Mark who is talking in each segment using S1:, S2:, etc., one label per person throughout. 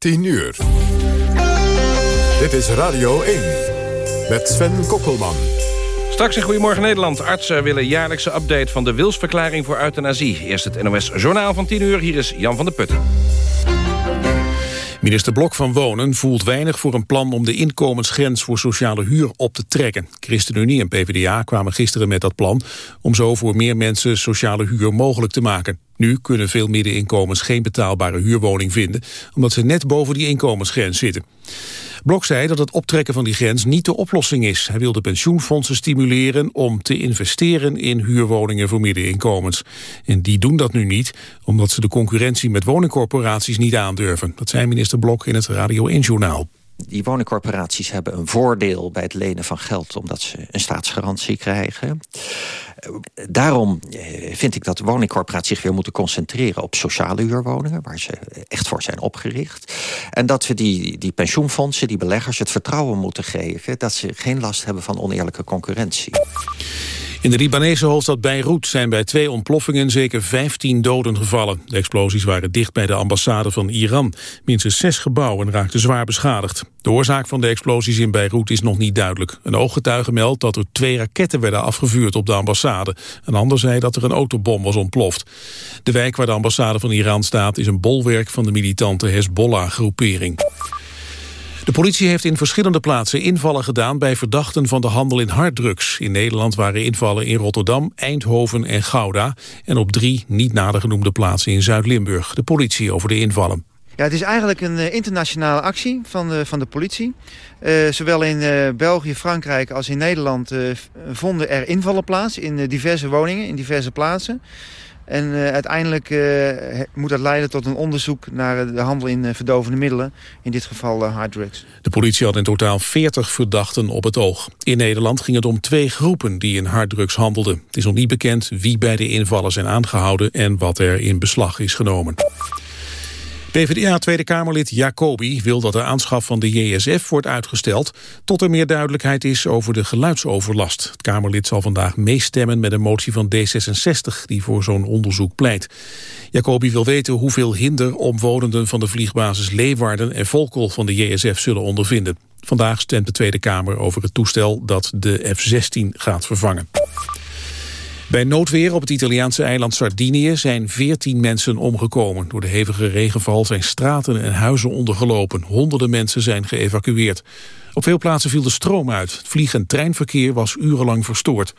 S1: 10 uur. Dit is Radio 1 met Sven Kokkelman.
S2: Straks in Goedemorgen Nederland. Artsen willen jaarlijkse update van de wilsverklaring voor euthanasie. Eerst het NOS Journaal van 10 uur. Hier is Jan van der Putten.
S3: Minister Blok van Wonen voelt weinig voor een plan om de inkomensgrens voor sociale huur op te trekken. ChristenUnie en PvdA kwamen gisteren met dat plan om zo voor meer mensen sociale huur mogelijk te maken. Nu kunnen veel middeninkomens geen betaalbare huurwoning vinden, omdat ze net boven die inkomensgrens zitten. Blok zei dat het optrekken van die grens niet de oplossing is. Hij wil de pensioenfondsen stimuleren om te investeren in huurwoningen voor middeninkomens. En die doen dat nu niet, omdat ze de concurrentie met woningcorporaties niet aandurven. Dat zei minister Blok in het Radio 1-journaal
S4: die woningcorporaties hebben een voordeel bij het lenen van geld... omdat ze een staatsgarantie krijgen. Daarom eh, vind ik dat woningcorporaties zich weer moeten concentreren... op sociale huurwoningen, waar ze echt voor zijn opgericht. En dat we die, die pensioenfondsen, die beleggers, het vertrouwen moeten geven... dat ze geen last hebben van oneerlijke concurrentie.
S3: In de Libanese hoofdstad Beirut zijn bij twee ontploffingen zeker 15 doden gevallen. De explosies waren dicht bij de ambassade van Iran. Minstens zes gebouwen raakten zwaar beschadigd. De oorzaak van de explosies in Beirut is nog niet duidelijk. Een ooggetuige meldt dat er twee raketten werden afgevuurd op de ambassade. Een ander zei dat er een autobom was ontploft. De wijk waar de ambassade van Iran staat is een bolwerk van de militante Hezbollah-groepering. De politie heeft in verschillende plaatsen invallen gedaan bij verdachten van de handel in harddrugs. In Nederland waren invallen in Rotterdam, Eindhoven en Gouda en op drie niet nader genoemde plaatsen in Zuid-Limburg. De politie over de invallen.
S5: Ja, het is eigenlijk een uh, internationale actie van de, van de politie. Uh, zowel in uh, België, Frankrijk als in Nederland vonden er invallen plaats in diverse woningen, in diverse plaatsen. En uiteindelijk moet dat leiden tot een onderzoek naar de handel in verdovende middelen. In dit geval harddrugs.
S3: De politie had in totaal 40 verdachten op het oog. In Nederland ging het om twee groepen die in harddrugs handelden. Het is nog niet bekend wie bij de invallen zijn aangehouden en wat er in beslag is genomen. PvdA Tweede Kamerlid Jacobi wil dat de aanschaf van de JSF wordt uitgesteld... tot er meer duidelijkheid is over de geluidsoverlast. Het Kamerlid zal vandaag meestemmen met een motie van D66... die voor zo'n onderzoek pleit. Jacobi wil weten hoeveel hinder omwonenden van de vliegbasis Leeuwarden... en Volkel van de JSF zullen ondervinden. Vandaag stemt de Tweede Kamer over het toestel dat de F-16 gaat vervangen. Bij noodweer op het Italiaanse eiland Sardinië zijn 14 mensen omgekomen. Door de hevige regenval zijn straten en huizen ondergelopen. Honderden mensen zijn geëvacueerd. Op veel plaatsen viel de stroom uit. Het vlieg- en treinverkeer was urenlang verstoord.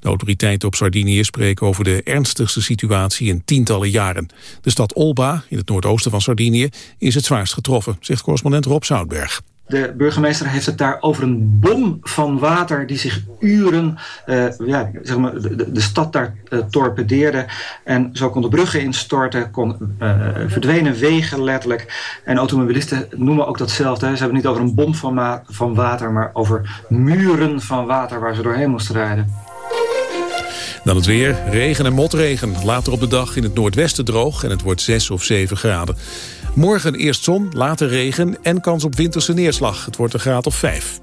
S3: De autoriteiten op Sardinië spreken over de ernstigste situatie in tientallen jaren. De stad Olba, in het noordoosten van Sardinië, is het zwaarst getroffen, zegt correspondent Rob Zoutberg.
S6: De burgemeester heeft het daar over een bom van water die zich uren uh, ja, zeg maar, de, de stad daar uh, torpedeerde. En zo konden bruggen instorten, kon, uh, verdwenen wegen letterlijk. En automobilisten noemen ook datzelfde. Ze hebben het niet over een bom van, van water, maar over muren van water waar ze doorheen moesten rijden.
S3: Dan het weer, regen en motregen. Later op de dag in het noordwesten droog en het wordt 6 of 7 graden. Morgen eerst zon, later regen en kans op winterse neerslag. Het wordt een graad of 5.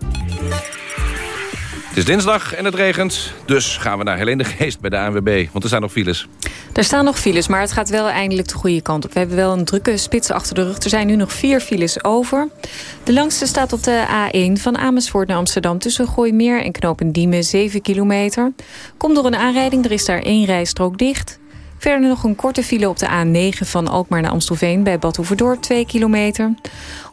S2: Het is dinsdag en het regent, dus gaan we naar Helene de Geest bij de ANWB. Want er zijn nog files.
S7: Er staan nog files, maar het gaat wel eindelijk de goede kant op. We hebben wel een drukke spits achter de rug. Er zijn nu nog vier files over. De langste staat op de A1 van Amersfoort naar Amsterdam... tussen Gooimeer en Knopendiemen, 7 kilometer. Komt door een aanrijding, er is daar één rijstrook dicht. Verder nog een korte file op de A9 van Alkmaar naar Amstelveen... bij Bad 2 kilometer.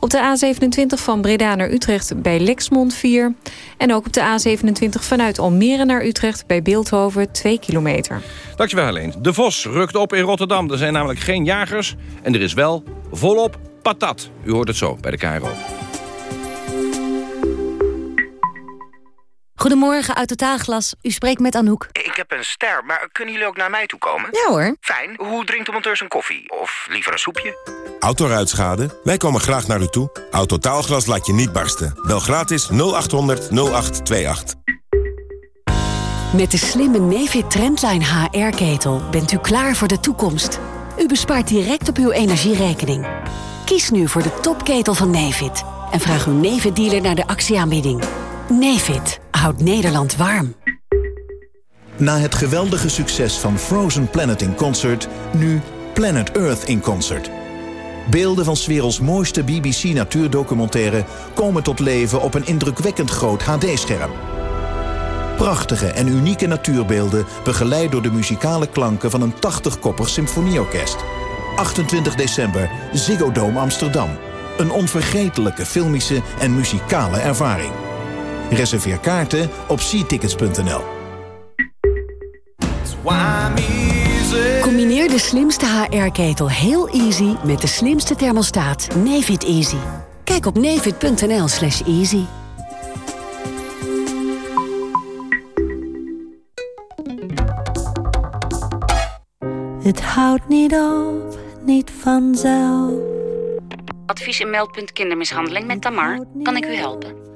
S7: Op de A27 van Breda naar Utrecht bij Lexmond 4. En ook op de A27 vanuit Almere naar Utrecht bij Beeldhoven 2 kilometer.
S2: Dankjewel Helene. De Vos rukt op in Rotterdam. Er zijn namelijk geen jagers en er is wel volop patat. U hoort het zo bij de KRO.
S8: Goedemorgen, uit Totaalglas. U spreekt met Anouk.
S9: Ik heb een ster, maar kunnen jullie ook naar mij toe komen?
S8: Ja hoor.
S9: Fijn. Hoe drinkt de monteur zijn koffie? Of liever een soepje?
S10: Autoruitschade? Wij komen graag naar u toe. Autotaalglas laat je niet barsten. Bel gratis 0800 0828.
S8: Met de slimme Nefit Trendline HR-ketel bent u klaar voor de toekomst. U bespaart direct op uw energierekening. Kies nu voor de topketel van Nefit. En vraag uw Nefit-dealer naar de actieaanbieding. Nefit houdt Nederland warm.
S11: Na het geweldige succes van Frozen Planet in Concert... nu Planet Earth in Concert. Beelden van 's werelds mooiste BBC-natuurdocumentaire... komen tot leven op een indrukwekkend groot HD-scherm. Prachtige en unieke natuurbeelden... begeleid door de muzikale klanken van een 80-koppig symfonieorkest. 28 december, Ziggo Dome Amsterdam. Een onvergetelijke filmische en muzikale ervaring. Reserveer kaarten op seatickets.nl.
S8: Combineer de slimste HR-ketel heel easy met de slimste thermostaat Nefit Easy. Kijk op nefit.nl slash easy.
S12: Het houdt niet op, niet vanzelf.
S13: Advies en meldpunt kindermishandeling met Tamar. Kan ik u helpen?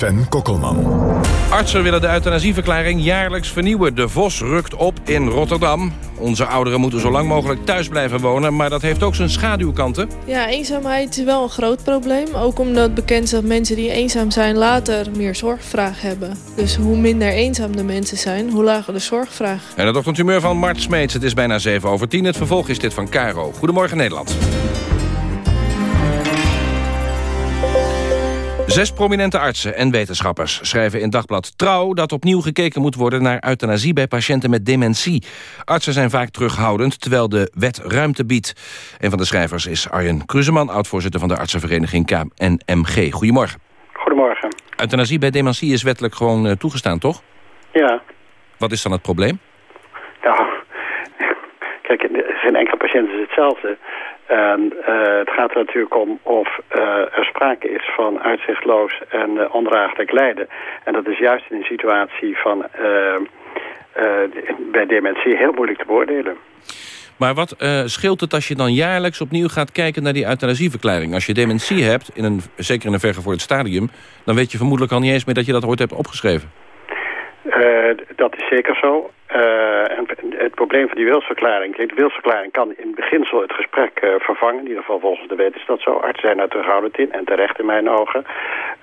S1: Sven Kokkelman.
S2: Artsen willen de euthanasieverklaring jaarlijks vernieuwen. De Vos rukt op in Rotterdam. Onze ouderen moeten zo lang mogelijk thuis blijven wonen... maar dat heeft ook zijn schaduwkanten.
S14: Ja, eenzaamheid is wel een groot probleem. Ook omdat bekend is dat mensen die eenzaam zijn later meer zorgvraag hebben. Dus hoe minder eenzaam de mensen zijn, hoe lager de zorgvraag.
S2: En het ochtendhumeur van Mart Smeets. Het is bijna 7 over 10. Het vervolg is dit van Caro. Goedemorgen Nederland. Zes prominente artsen en wetenschappers schrijven in Dagblad Trouw... dat opnieuw gekeken moet worden naar euthanasie bij patiënten met dementie. Artsen zijn vaak terughoudend, terwijl de wet ruimte biedt. Een van de schrijvers is Arjen Kruseman... oud-voorzitter van de artsenvereniging KNMG. Goedemorgen.
S15: Goedemorgen.
S2: Euthanasie bij dementie is wettelijk gewoon uh, toegestaan, toch?
S15: Ja.
S2: Wat is dan het probleem?
S15: Nou, kijk, geen enkele patiënt is hetzelfde... En uh, het gaat er natuurlijk om of uh, er sprake is van uitzichtloos en uh, ondraaglijk lijden. En dat is juist in een situatie van bij dementie heel moeilijk te beoordelen.
S2: Maar wat scheelt het als je dan jaarlijks opnieuw gaat kijken naar die euthanasieverklaring? Als je dementie hebt, in een, zeker in een vergevorderd stadium... dan weet je vermoedelijk al niet eens meer dat je dat ooit hebt opgeschreven.
S15: dat is zeker zo. En het probleem van die wilsverklaring... de wilsverklaring kan in beginsel het gesprek uh, vervangen. In ieder geval volgens de wet is dat zo. Artsen zijn daar terughoudend in en terecht in mijn ogen.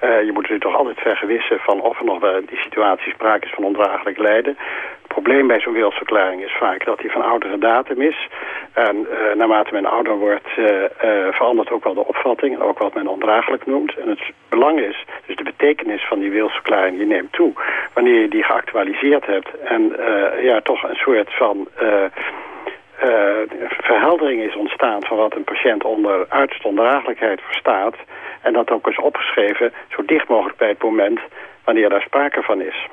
S15: Uh, je moet natuurlijk toch altijd vergewissen van of er nog wel die situatie sprake is van ondraaglijk lijden. Probleem bij zo'n wilsverklaring is vaak dat die van oudere datum is. En naarmate men ouder wordt verandert ook wel de opvatting. En ook wat men ondraaglijk noemt. En het belang is, dus de betekenis van die wilsverklaring, die neemt toe. Wanneer je die geactualiseerd hebt en ja, toch een soort van verheldering is ontstaan van wat een patiënt onder uiterste ondraaglijkheid verstaat. En dat ook is opgeschreven zo dicht mogelijk bij het moment wanneer daar sprake van is.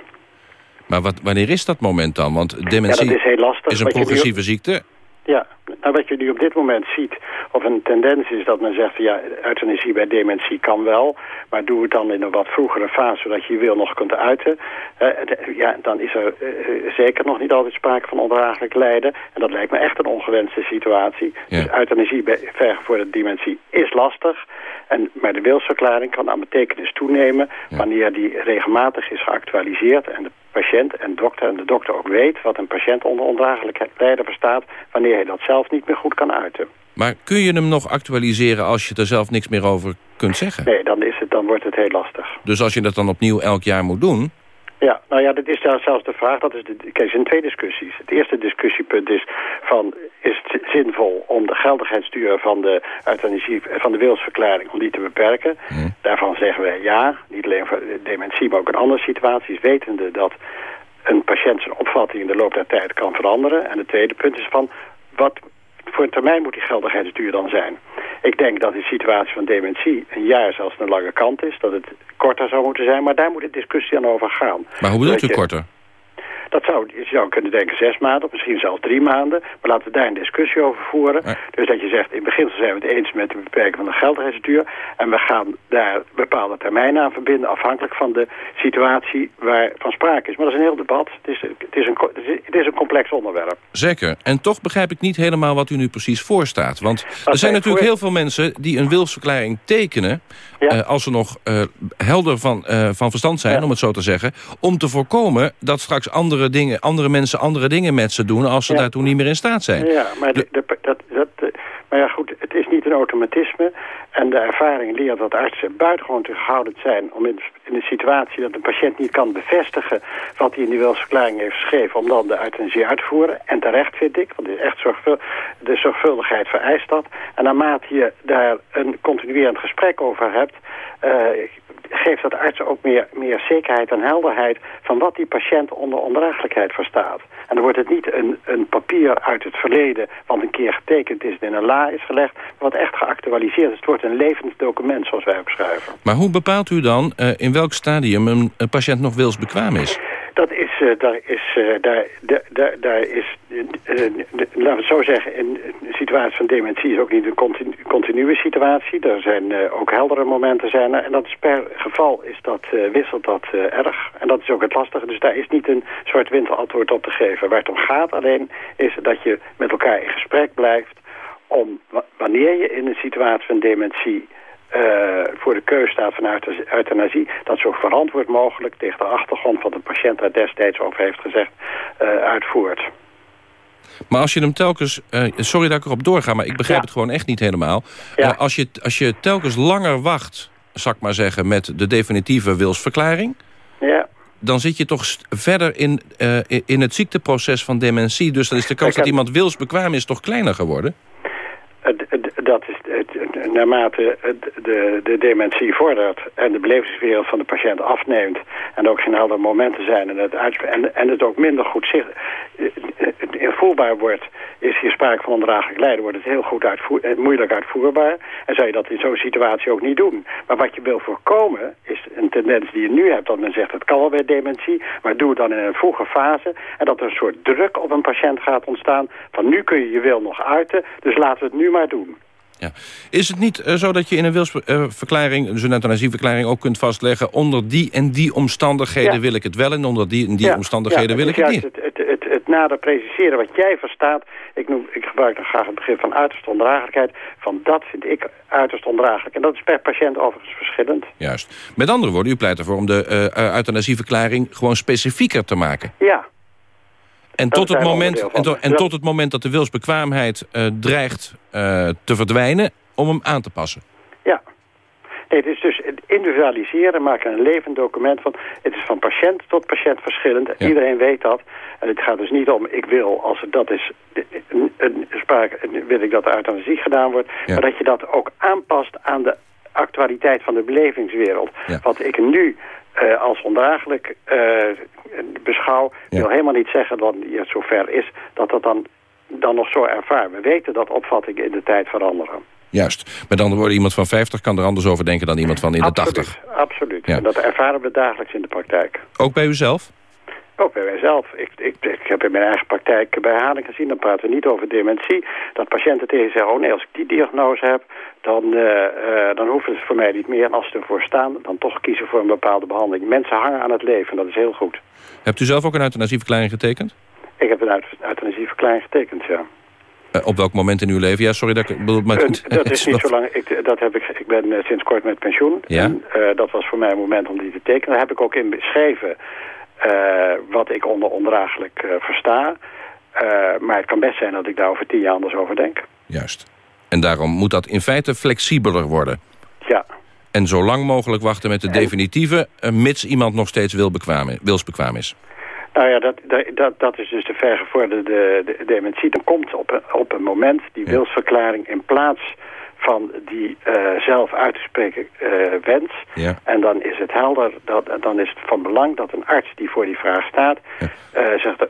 S2: Maar wat, wanneer is dat moment dan? Want dementie
S15: ja, is, heel lastig,
S2: is een progressieve ziekte.
S15: Ja, nou wat je nu op dit moment ziet, of een tendens is dat men zegt... ja, euthanasie bij dementie kan wel, maar doe het dan in een wat vroegere fase... zodat je je wil nog kunt uiten. Uh, ja, dan is er uh, zeker nog niet altijd sprake van ondraaglijk lijden. En dat lijkt me echt een ongewenste situatie. Ja. Dus euthanasie bij vergevorderde dementie is lastig. En, maar de wilsverklaring kan aan betekenis toenemen... Ja. wanneer die regelmatig is geactualiseerd... en de patiënt en dokter en de dokter ook weet... wat een patiënt onder ondraaglijk lijden verstaat... wanneer hij dat zelf niet meer goed kan uiten.
S2: Maar kun je hem nog actualiseren als je er zelf niks meer over kunt zeggen?
S15: Nee, dan, is het, dan wordt het heel lastig.
S2: Dus als je dat dan opnieuw elk jaar moet doen...
S15: Ja, nou ja, dat is daar zelfs de vraag. Dat is de, kijk, er zijn twee discussies. Het eerste discussiepunt is van, is het zinvol om de geldigheidsduur van de euthanasie, van de wilsverklaring, om die te beperken? Hmm. Daarvan zeggen wij ja, niet alleen voor dementie, maar ook in andere situaties, wetende dat een patiënt zijn opvatting in de loop der tijd kan veranderen. En het tweede punt is van, wat voor een termijn moet die geldigheidsduur dan zijn? Ik denk dat in situatie van dementie een jaar zelfs een lange kant is. Dat het korter zou moeten zijn. Maar daar moet de discussie aan over gaan.
S2: Maar hoe bedoelt u korter?
S15: Dat zou, je zou kunnen denken zes maanden, misschien zelfs drie maanden. Maar laten we daar een discussie over voeren. Dus dat je zegt, in beginsel zijn we het eens met de beperking van de geldigheidsduur. En we gaan daar bepaalde termijnen aan verbinden, afhankelijk van de situatie waarvan sprake is. Maar dat is een heel debat. Het is, het is, een, het is een complex onderwerp.
S2: Zeker. En toch begrijp ik niet helemaal wat u nu precies voorstaat. Want er zijn natuurlijk heel veel mensen die een wilsverklaring tekenen... Eh, als ze nog uh, helder van, uh, van verstand zijn, om het zo te zeggen... om te voorkomen dat straks andere, dingen, andere mensen andere dingen met ze doen... als ze daartoe niet meer in staat zijn.
S15: Ja, maar, de, de, dat, dat, maar ja, goed, het is niet een automatisme. En de ervaring leert dat artsen buitengewoon terughoudend zijn... om in, in de situatie dat een patiënt niet kan bevestigen... wat hij in die wilsverklaring heeft geschreven... om dan de euthanasie uit te voeren. En terecht vind ik, want is echt zorgvul, de zorgvuldigheid vereist dat. En naarmate je daar een continuerend gesprek over hebt... Uh, geeft dat artsen ook meer, meer zekerheid en helderheid... van wat die patiënt onder ondraaglijkheid verstaat. En dan wordt het niet een, een papier uit het verleden... wat een keer getekend is en in een la is gelegd... wat echt geactualiseerd is. Het wordt een levend document, zoals wij beschrijven.
S2: Maar hoe bepaalt u dan uh, in welk stadium een, een patiënt nog wilsbekwaam is?
S15: Dat is, uh, daar is, uh, daar, daar, daar is uh, laten we het zo zeggen, een situatie van dementie is ook niet een continu, continue situatie. Er zijn ook heldere momenten zijn. En dat is per geval is dat, wisselt dat erg. En dat is ook het lastige. Dus daar is niet een soort winterantwoord op te geven. Waar het om gaat alleen is dat je met elkaar in gesprek blijft om wanneer je in een situatie van dementie uh, voor de keus staat van euthanasie... dat zo verantwoord mogelijk tegen de achtergrond van de patiënt daar destijds over heeft gezegd uh, uitvoert.
S2: Maar als je hem telkens... Uh, sorry dat ik erop doorga, maar ik begrijp het gewoon echt niet helemaal. Ja. als, je, als je telkens langer wacht, zal ik maar zeggen... met de definitieve wilsverklaring...
S15: Ja.
S2: dan zit je toch verder in, in het ziekteproces van dementie. Dus dan is de kans dat iemand wilsbekwaam is toch kleiner geworden?
S15: Dat is het, naarmate de, de dementie vordert en de belevingswereld van de patiënt afneemt en ook geen helder momenten zijn en het, en, en het ook minder goed zicht, invoerbaar wordt, is hier sprake van ondraaglijk lijden, wordt het heel goed uitvoer, eh, moeilijk uitvoerbaar en zou je dat in zo'n situatie ook niet doen. Maar wat je wil voorkomen is een tendens die je nu hebt, dat men zegt het kan wel bij dementie, maar doe het dan in een vroege fase en dat er een soort druk op een patiënt gaat ontstaan van nu kun je je wil nog uiten, dus laten we het nu maar doen.
S2: Ja. Is het niet uh, zo dat je in een wilsverklaring, dus een euthanasieverklaring, ook kunt vastleggen... onder die en die omstandigheden ja. wil ik het wel en onder die en die ja. omstandigheden wil ik het niet?
S15: Het, het, het, het nader preciseren wat jij verstaat, ik, noem, ik gebruik dan graag het begrip van uiterste ondraaglijkheid, van dat vind ik uiterst ondraaglijk. En dat is per patiënt overigens verschillend.
S2: Juist. Met andere woorden, u pleit ervoor om de uh, euthanasieverklaring gewoon specifieker te maken.
S15: Ja,
S2: en tot, het moment, en, to, en tot het moment dat de wilsbekwaamheid uh, dreigt uh, te verdwijnen... om hem aan te passen.
S15: Ja. Nee, het is dus het individualiseren, maken een levend document van... het is van patiënt tot patiënt verschillend. Ja. Iedereen weet dat. En het gaat dus niet om, ik wil, als het dat is... Een, een sprake, wil ik dat de euthanasie gedaan wordt... Ja. maar dat je dat ook aanpast aan de actualiteit van de belevingswereld. Wat ik nu uh, als ondraaglijk uh, beschouw... Ja. wil helemaal niet zeggen dat het zover is dat dat dan, dan nog zo ervaart. We weten dat opvattingen in de tijd veranderen.
S2: Juist. Met andere woorden, iemand van 50 kan er anders over denken dan iemand van in de
S15: absoluut,
S2: 80.
S15: Absoluut. Ja. En dat ervaren we dagelijks in de praktijk.
S2: Ook bij uzelf?
S15: Ook bij mijzelf. Ik, ik, ik heb in mijn eigen praktijk bij herhaling gezien, dan praten we niet over dementie. Dat patiënten tegen zeggen, oh nee, als ik die diagnose heb, dan, uh, uh, dan hoeven ze voor mij niet meer. En als ze ervoor staan, dan toch kiezen voor een bepaalde behandeling. Mensen hangen aan het leven, dat is heel goed.
S2: Hebt u zelf ook een euthanasieverklaring getekend?
S15: Ik heb een euthanasieverklaring getekend, ja.
S2: Uh, op welk moment in uw leven? Ja, sorry dat ik bedoel... Maar...
S15: dat is niet zo lang. Ik, dat heb ik, ik ben uh, sinds kort met pensioen.
S2: Ja?
S15: En, dat was voor mij een moment om die te tekenen. Daar heb ik ook in beschreven wat ik onder ondraaglijk versta. maar het kan best zijn dat ik daar over tien jaar anders over denk.
S2: Juist. En daarom moet dat in feite flexibeler worden.
S15: Ja.
S2: En zo lang mogelijk wachten met de definitieve... mits iemand nog steeds wilbekwaam, wilsbekwaam is.
S15: Nou ja, dat, dat, dat is dus de vergevorderde de, de dementie. Dan komt op een, op een moment die wilsverklaring in plaats van die uh, zelf uit te spreken uh, wens.
S2: Ja.
S15: En dan is het helder, dat, dan is het van belang dat een arts die voor die vraag staat... Ja. Uh, zegt,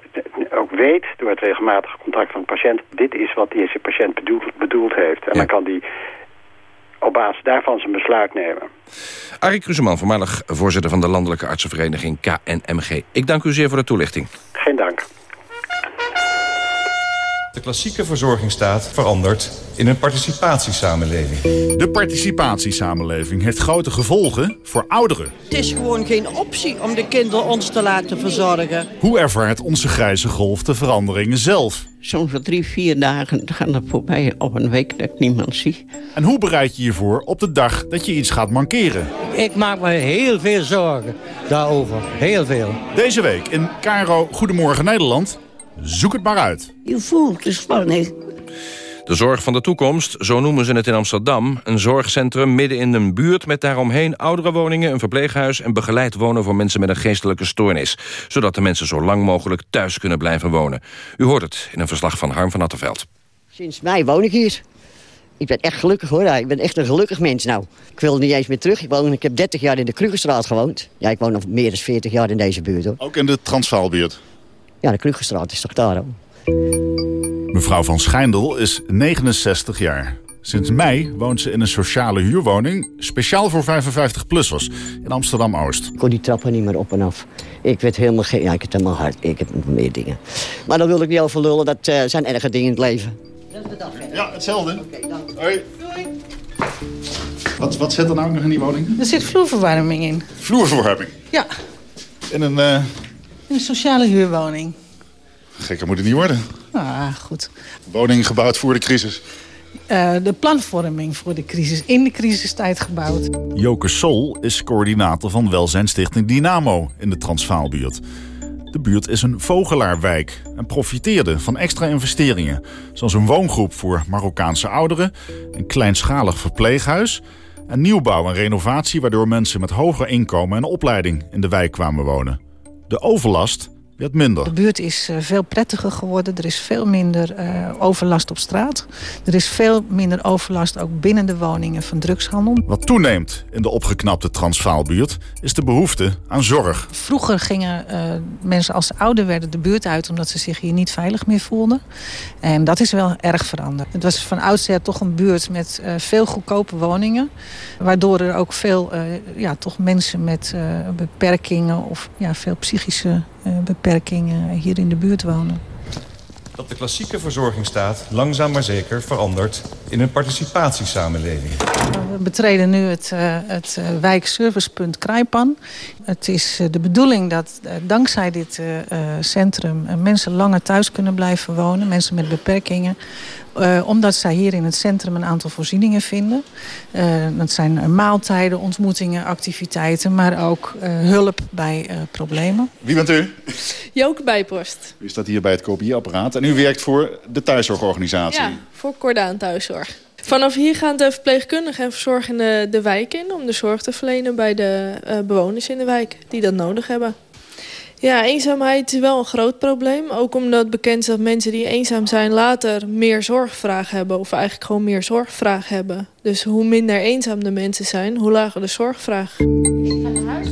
S15: ook weet door het regelmatige contact van de patiënt... dit is wat deze patiënt bedoeld, bedoeld heeft. En dan kan die op basis daarvan zijn besluit nemen.
S2: Arie Kruseman, voormalig voorzitter van de Landelijke Artsenvereniging KNMG. Ik dank u zeer voor de toelichting.
S15: Geen dank.
S16: De klassieke verzorgingsstaat verandert in een participatiesamenleving.
S17: De participatiesamenleving heeft grote gevolgen voor ouderen.
S18: Het is gewoon geen optie om de kinderen ons te laten verzorgen.
S17: Hoe ervaart onze grijze golf de veranderingen zelf?
S18: Soms voor drie, vier dagen gaan er voorbij op een week dat ik niemand zie.
S17: En hoe bereid je je voor op de dag dat je iets gaat mankeren?
S19: Ik maak me heel veel zorgen daarover. Heel veel.
S17: Deze week in Caro Goedemorgen Nederland... Zoek het maar uit.
S18: Je voelt de spanning.
S2: De zorg van de toekomst, zo noemen ze het in Amsterdam. Een zorgcentrum midden in een buurt met daaromheen oudere woningen... een verpleeghuis en begeleid wonen voor mensen met een geestelijke stoornis. Zodat de mensen zo lang mogelijk thuis kunnen blijven wonen. U hoort het in een verslag van Harm van Attenveld.
S20: Sinds mei woon ik hier. Ik ben echt gelukkig hoor. Ik ben echt een gelukkig mens nou. Ik wil niet eens meer terug. Ik, woon, ik heb 30 jaar in de Krugerstraat gewoond. Ja, ik woon nog meer dan 40 jaar in deze buurt hoor.
S17: Ook in de Transvaalbuurt?
S20: Ja, de Krugerstraat is toch daar.
S17: Mevrouw van Schijndel is 69 jaar. Sinds mei woont ze in een sociale huurwoning... speciaal voor 55-plussers in Amsterdam-Oost.
S20: Ik kon die trappen niet meer op en af. Ik werd helemaal geen... Ja, ik heb helemaal hard. Ik heb meer dingen. Maar dan wil ik niet over lullen. Dat uh, zijn erge dingen in het leven.
S17: Ja, hetzelfde. Oké, dank. Hoi. Doei. Wat, wat zit er nou nog in die woning?
S21: Er zit vloerverwarming in.
S17: Vloerverwarming?
S21: Ja.
S17: In een... Uh...
S21: In een sociale huurwoning.
S17: Gekker moet het niet worden.
S21: Ah, goed.
S17: Woning gebouwd voor de crisis.
S21: Uh, de planvorming voor de crisis, in de crisistijd gebouwd.
S17: Joke Sol is coördinator van welzijnstichting Dynamo in de Transvaalbuurt. De buurt is een vogelaarwijk en profiteerde van extra investeringen... zoals een woongroep voor Marokkaanse ouderen... een kleinschalig verpleeghuis... en nieuwbouw en renovatie... waardoor mensen met hoger inkomen en opleiding in de wijk kwamen wonen. De overlast werd minder.
S21: De buurt is uh, veel prettiger geworden. Er is veel minder uh, overlast op straat. Er is veel minder overlast ook binnen de woningen van drugshandel.
S17: Wat toeneemt in de opgeknapte Transvaalbuurt is de behoefte aan zorg.
S21: Vroeger gingen uh, mensen als ze ouder werden de buurt uit... omdat ze zich hier niet veilig meer voelden. En dat is wel erg veranderd. Het was van oudsher toch een buurt met veel goedkope woningen. Waardoor er ook veel ja, toch mensen met beperkingen... of ja, veel psychische beperkingen hier in de buurt wonen.
S16: Dat de klassieke verzorgingsstaat langzaam maar zeker verandert in een participatiesamenleving.
S21: We betreden nu het, uh, het uh, wijkservicepunt Krijpan. Het is de bedoeling dat dankzij dit centrum mensen langer thuis kunnen blijven wonen. Mensen met beperkingen. Uh, omdat zij hier in het centrum een aantal voorzieningen vinden. Uh, dat zijn maaltijden, ontmoetingen, activiteiten... maar ook uh, hulp bij problemen.
S17: Wie bent u?
S14: Joke Bijpost.
S17: U staat hier bij het kopieapparaat en u werkt voor de thuiszorgorganisatie.
S14: Ja, voor Cordaan Thuiszorg. Vanaf hier gaan de verpleegkundigen en verzorgenden de wijk in... om de zorg te verlenen bij de bewoners in de wijk die dat nodig hebben. Ja, eenzaamheid is wel een groot probleem. Ook omdat bekend is dat mensen die eenzaam zijn later meer zorgvraag hebben. Of eigenlijk gewoon meer zorgvraag hebben. Dus hoe minder eenzaam de mensen zijn, hoe lager de zorgvraag.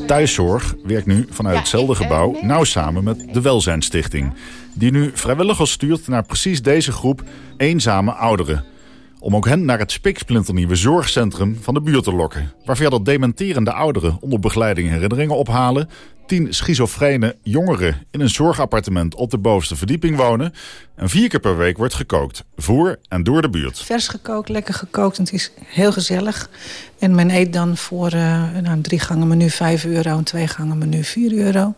S17: Thuiszorg werkt nu vanuit hetzelfde gebouw nauw samen met de Welzijnstichting. Die nu vrijwilligers stuurt naar precies deze groep eenzame ouderen om ook hen naar het spiksplinternieuwe zorgcentrum van de buurt te lokken. Waar verder dementerende ouderen onder begeleiding herinneringen ophalen... tien schizofrene jongeren in een zorgappartement op de bovenste verdieping wonen... en vier keer per week wordt gekookt, voor en door de buurt.
S21: Vers gekookt, lekker gekookt en het is heel gezellig. En men eet dan voor uh, nou, drie gangen menu 5 euro en twee gangen menu 4 euro.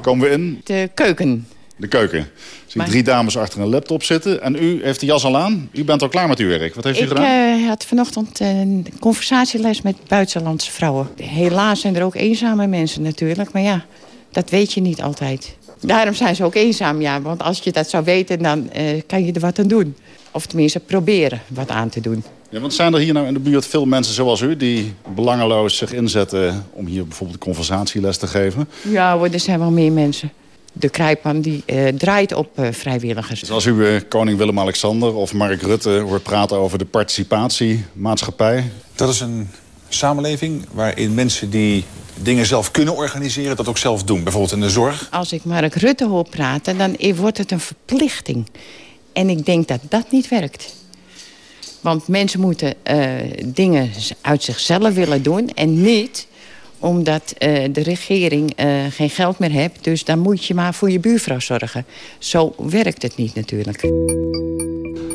S17: Komen we in?
S22: De keuken.
S17: De keuken. Ik zie maar... drie dames achter een laptop zitten. En u heeft de jas al aan. U bent al klaar met uw werk. Wat heeft
S22: ik,
S17: u gedaan?
S22: Ik uh, had vanochtend een conversatieles met buitenlandse vrouwen. Helaas zijn er ook eenzame mensen natuurlijk. Maar ja, dat weet je niet altijd. Daarom zijn ze ook eenzaam, ja. Want als je dat zou weten, dan uh, kan je er wat aan doen. Of tenminste proberen wat aan te doen.
S17: Ja, want zijn er hier nou in de buurt veel mensen zoals u... die belangeloos zich inzetten om hier bijvoorbeeld conversatieles te geven?
S22: Ja hoor, er zijn wel meer mensen de Krijpan die uh, draait op uh, vrijwilligers.
S17: Dus als u uh, koning Willem-Alexander of Mark Rutte hoort praten over de participatiemaatschappij...
S23: Dat is een samenleving waarin mensen die dingen zelf kunnen organiseren... dat ook zelf doen, bijvoorbeeld in de zorg.
S22: Als ik Mark Rutte hoor praten, dan wordt het een verplichting. En ik denk dat dat niet werkt. Want mensen moeten dingen uit zichzelf willen doen... en niet Omdat eh, de regering eh, geen geld meer heeft. Dus dan moet je maar voor je buurvrouw zorgen. Zo werkt het niet natuurlijk.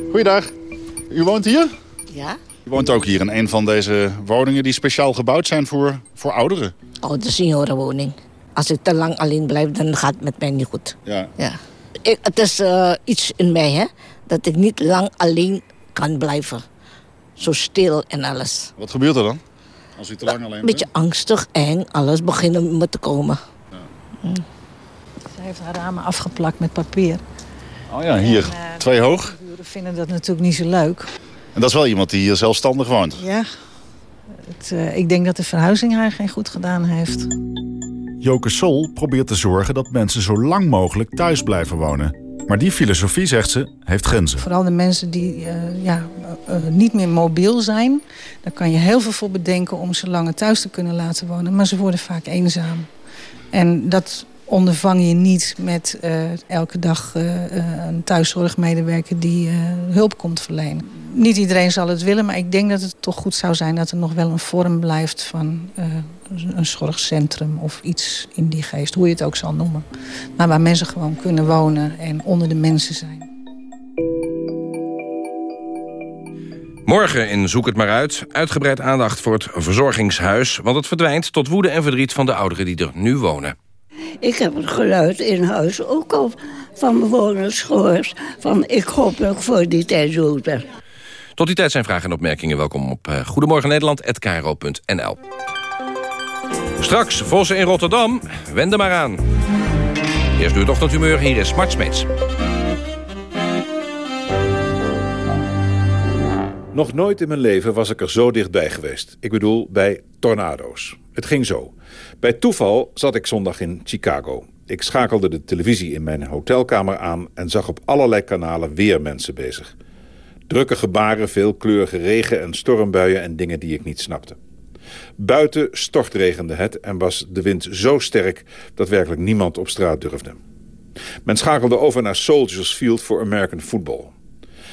S17: Goeiedag. U woont hier?
S24: Ja.
S17: U woont ook hier in een van deze woningen die speciaal gebouwd zijn voor, voor ouderen.
S24: Oh, de seniorenwoning. Als ik te lang alleen blijf, dan gaat het met mij niet goed.
S17: Ja.
S24: Ja. Ik, het is eh, iets in mij, hè. Dat ik niet lang alleen kan blijven. Zo stil en alles.
S17: Wat gebeurt er dan? Als u te lang alleen
S24: Een
S17: bent?
S24: beetje angstig, eng, alles beginnen me te komen.
S21: Ze heeft haar ramen afgeplakt met papier.
S17: Oh ja, hier. Twee hoog.
S21: De buren vinden dat natuurlijk niet zo leuk.
S17: En dat is wel iemand die hier zelfstandig woont.
S21: Ja. Het, eh, ik denk dat de verhuizing haar geen goed gedaan heeft.
S17: Joke Sol probeert te zorgen dat mensen zo lang mogelijk thuis blijven wonen. Maar die filosofie, zegt ze, heeft grenzen.
S21: Vooral de mensen die eh, ja, eh, niet meer mobiel zijn. Daar kan je heel veel voor bedenken om ze langer thuis te kunnen laten wonen. Maar ze worden vaak eenzaam. En dat ondervang je niet met eh, elke dag eh, eh, een thuiszorgmedewerker die eh, hulp komt verlenen. Niet iedereen zal het willen, maar ik denk dat het toch goed zou zijn dat er nog wel een vorm blijft van eh, een zorgcentrum of iets in die geest, hoe je het ook zal noemen. Maar waar mensen gewoon kunnen wonen en onder de mensen zijn.
S2: Morgen in Zoek het maar uit. Uitgebreid aandacht voor het verzorgingshuis. Want het verdwijnt tot woede en verdriet van de ouderen die er nu wonen.
S25: Ik heb het geluid in huis ook al van bewoners gehoord. Van ik hoop dat ik voor die tijd dood ben.
S2: Tot die tijd zijn vragen en opmerkingen. Welkom op uh, Goedemorgen Nederland@kro.nl. Straks Vossen in Rotterdam. Wend er maar aan. Eerst nu het ochtendhumeur. Hier is Mart Smeets.
S26: Nog nooit in mijn leven was ik er zo dichtbij geweest. Ik bedoel, bij tornado's. Het ging zo. Bij toeval zat ik zondag in Chicago. Ik schakelde de televisie in mijn hotelkamer aan... en zag op allerlei kanalen weer mensen bezig. Drukke gebaren, veelkleurige regen en stormbuien... en dingen die ik niet snapte. Buiten stortregende het en was de wind zo sterk... dat werkelijk niemand op straat durfde. Men schakelde over naar Soldiers Field voor American Football.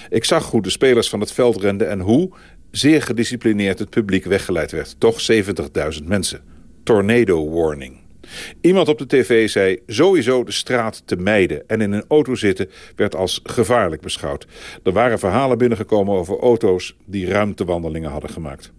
S26: Ik zag hoe de spelers van het veld renden en hoe, zeer gedisciplineerd, het publiek weggeleid werd. Toch 70.000 mensen. Tornado warning. Iemand op de tv zei sowieso de straat te mijden en in een auto zitten werd als gevaarlijk beschouwd. Er waren verhalen binnengekomen over auto's die ruimtewandelingen hadden gemaakt.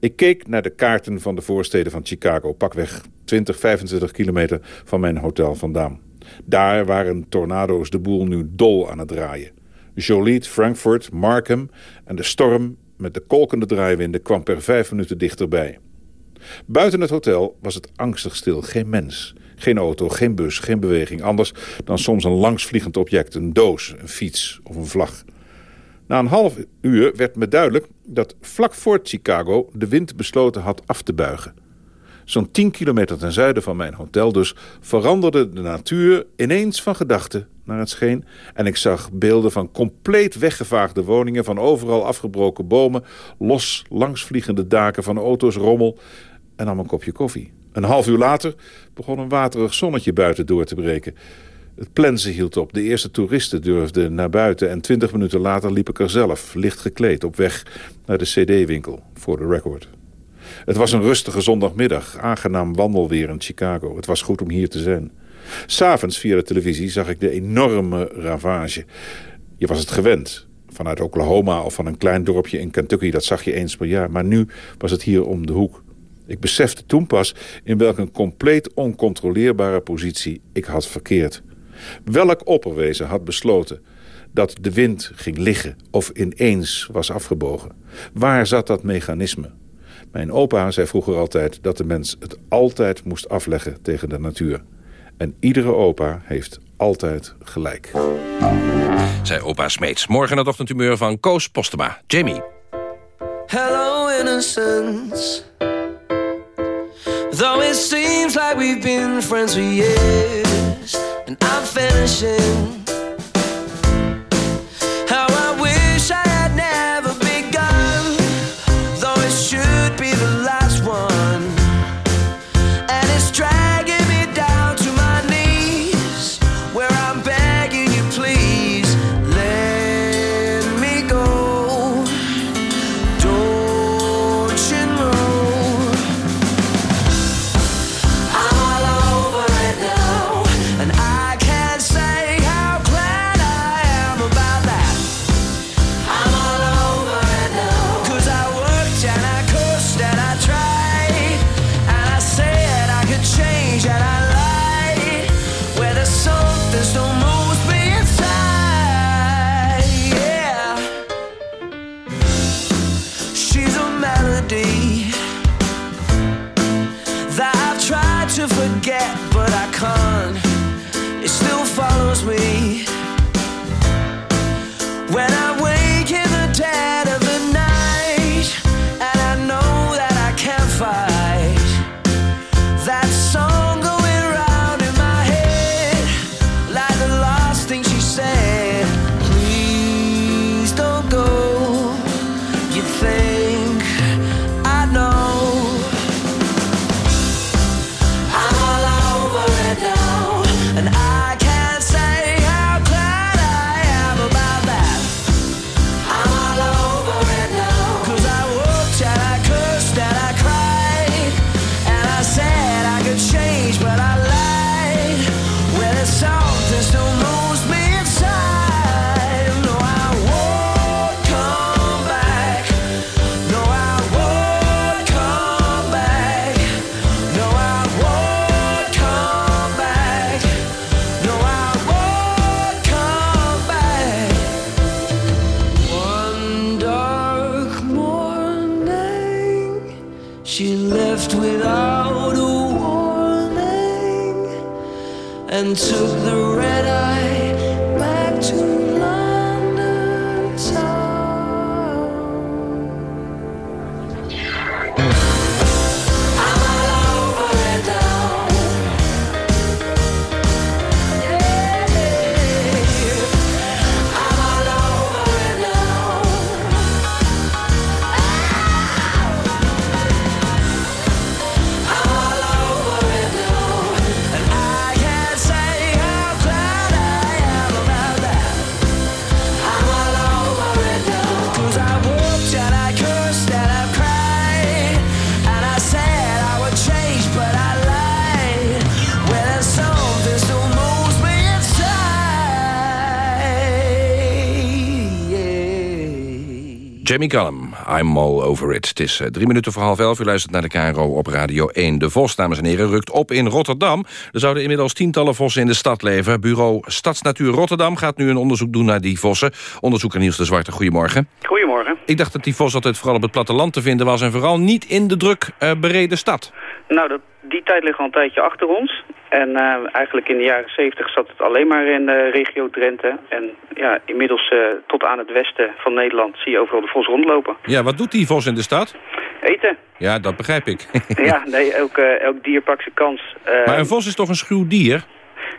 S26: Ik keek naar de kaarten van de voorsteden van Chicago, pakweg 20, 25 kilometer van mijn hotel vandaan. Daar waren tornado's de boel nu dol aan het draaien. Joliet, Frankfurt, Markham en de storm met de kolkende draaiwinden kwam per vijf minuten dichterbij. Buiten het hotel was het angstig stil, geen mens. Geen auto, geen bus, geen beweging. Anders dan soms een langsvliegend object, een doos, een fiets of een vlag. Na een half uur werd me duidelijk dat vlak voor Chicago de wind besloten had af te buigen. Zo'n 10 kilometer ten zuiden van mijn hotel dus veranderde de natuur ineens van gedachten naar het scheen. En ik zag beelden van compleet weggevaagde woningen, van overal afgebroken bomen, los langsvliegende daken van auto's, rommel en nam een kopje koffie. Een half uur later begon een waterig zonnetje buiten door te breken. Het plensen hield op. De eerste toeristen durfden naar buiten... en twintig minuten later liep ik er zelf, licht gekleed... op weg naar de cd-winkel, voor de record. Het was een rustige zondagmiddag, aangenaam wandelweer in Chicago. Het was goed om hier te zijn. S'avonds via de televisie zag ik de enorme ravage. Je was het gewend. Vanuit Oklahoma of van een klein dorpje in Kentucky, dat zag je eens per jaar. Maar nu was het hier om de hoek. Ik besefte toen pas in welke compleet oncontroleerbare positie ik had verkeerd. Welk opperwezen had besloten dat de wind ging liggen of ineens was afgebogen? Waar zat dat mechanisme? Mijn opa zei vroeger altijd dat de mens het altijd moest afleggen tegen de natuur. En iedere opa heeft altijd gelijk.
S2: Zij opa Smeets. Morgen het ochtendhumeur van Koos Postema. Jamie.
S27: Hello innocence Though it seems like we've been friends for years And I'm finishing
S2: Jamie Cullum, I'm all over it. Het is eh, drie minuten voor half elf. U luistert naar de KRO op Radio 1. De Vos, dames en heren, rukt op in Rotterdam. Er zouden inmiddels tientallen vossen in de stad leven. Bureau Stadsnatuur Rotterdam gaat nu een onderzoek doen naar die vossen. Onderzoeker Niels de Zwarte, goedemorgen.
S28: Goedemorgen.
S2: Ik dacht dat die vos altijd vooral op het platteland te vinden was... en vooral niet in de druk eh, bereden stad.
S28: Nou, dat, die tijd ligt al een tijdje achter ons. En eh, eigenlijk in de jaren 70 zat het alleen maar in de regio Drenthe. En ja, inmiddels eh, tot aan het westen van Nederland zie je overal de vos rondlopen.
S2: Ja, wat doet die vos in de stad?
S28: Eten.
S2: Ja, dat begrijp ik.
S28: ja, nee, elk, eh, elk dier pakt zijn kans. Eh,
S2: maar een vos is toch een schuw dier?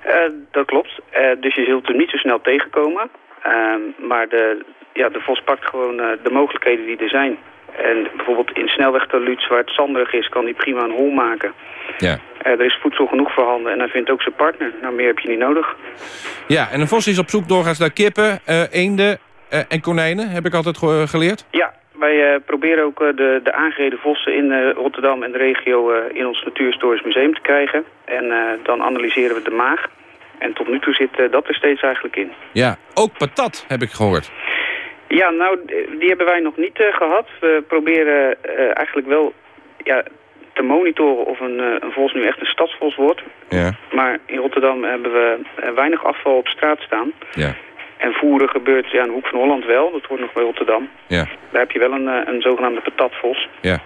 S28: eh, dat klopt. Eh, dus je zult hem niet zo snel tegenkomen. Ehm, maar de, ja, de vos pakt gewoon eh, de mogelijkheden die er zijn. En bijvoorbeeld in snelwegtaluuts waar het zanderig is, kan hij prima een hol maken.
S2: Ja.
S28: Eh, er is voedsel genoeg voorhanden en hij vindt ook zijn partner. Nou, meer heb je niet nodig.
S2: Ja, en een vos is op zoek doorgaans naar kippen, eh, eenden en konijnen, heb ik altijd ge- geleerd.
S28: Ja, wij proberen ook de, de aangereden vossen in Rotterdam en de regio in ons Natuurhistorisch Museum te krijgen. En dan analyseren we de maag. En tot nu toe zit dat er steeds eigenlijk in.
S2: Ja, ook patat heb ik gehoord.
S28: Ja, nou, die hebben wij nog niet eh, gehad. We proberen eh, eigenlijk wel ja, te monitoren of een, eh, een vos nu echt een stadsvos wordt.
S2: Ja.
S28: Maar in Rotterdam hebben we weinig afval op straat staan.
S2: Ja.
S28: En voeren gebeurt ja, in de Hoek van Holland wel. Dat hoort nog bij Rotterdam.
S2: Ja.
S28: Daar heb je wel een, een zogenaamde patatvos.
S2: Ja.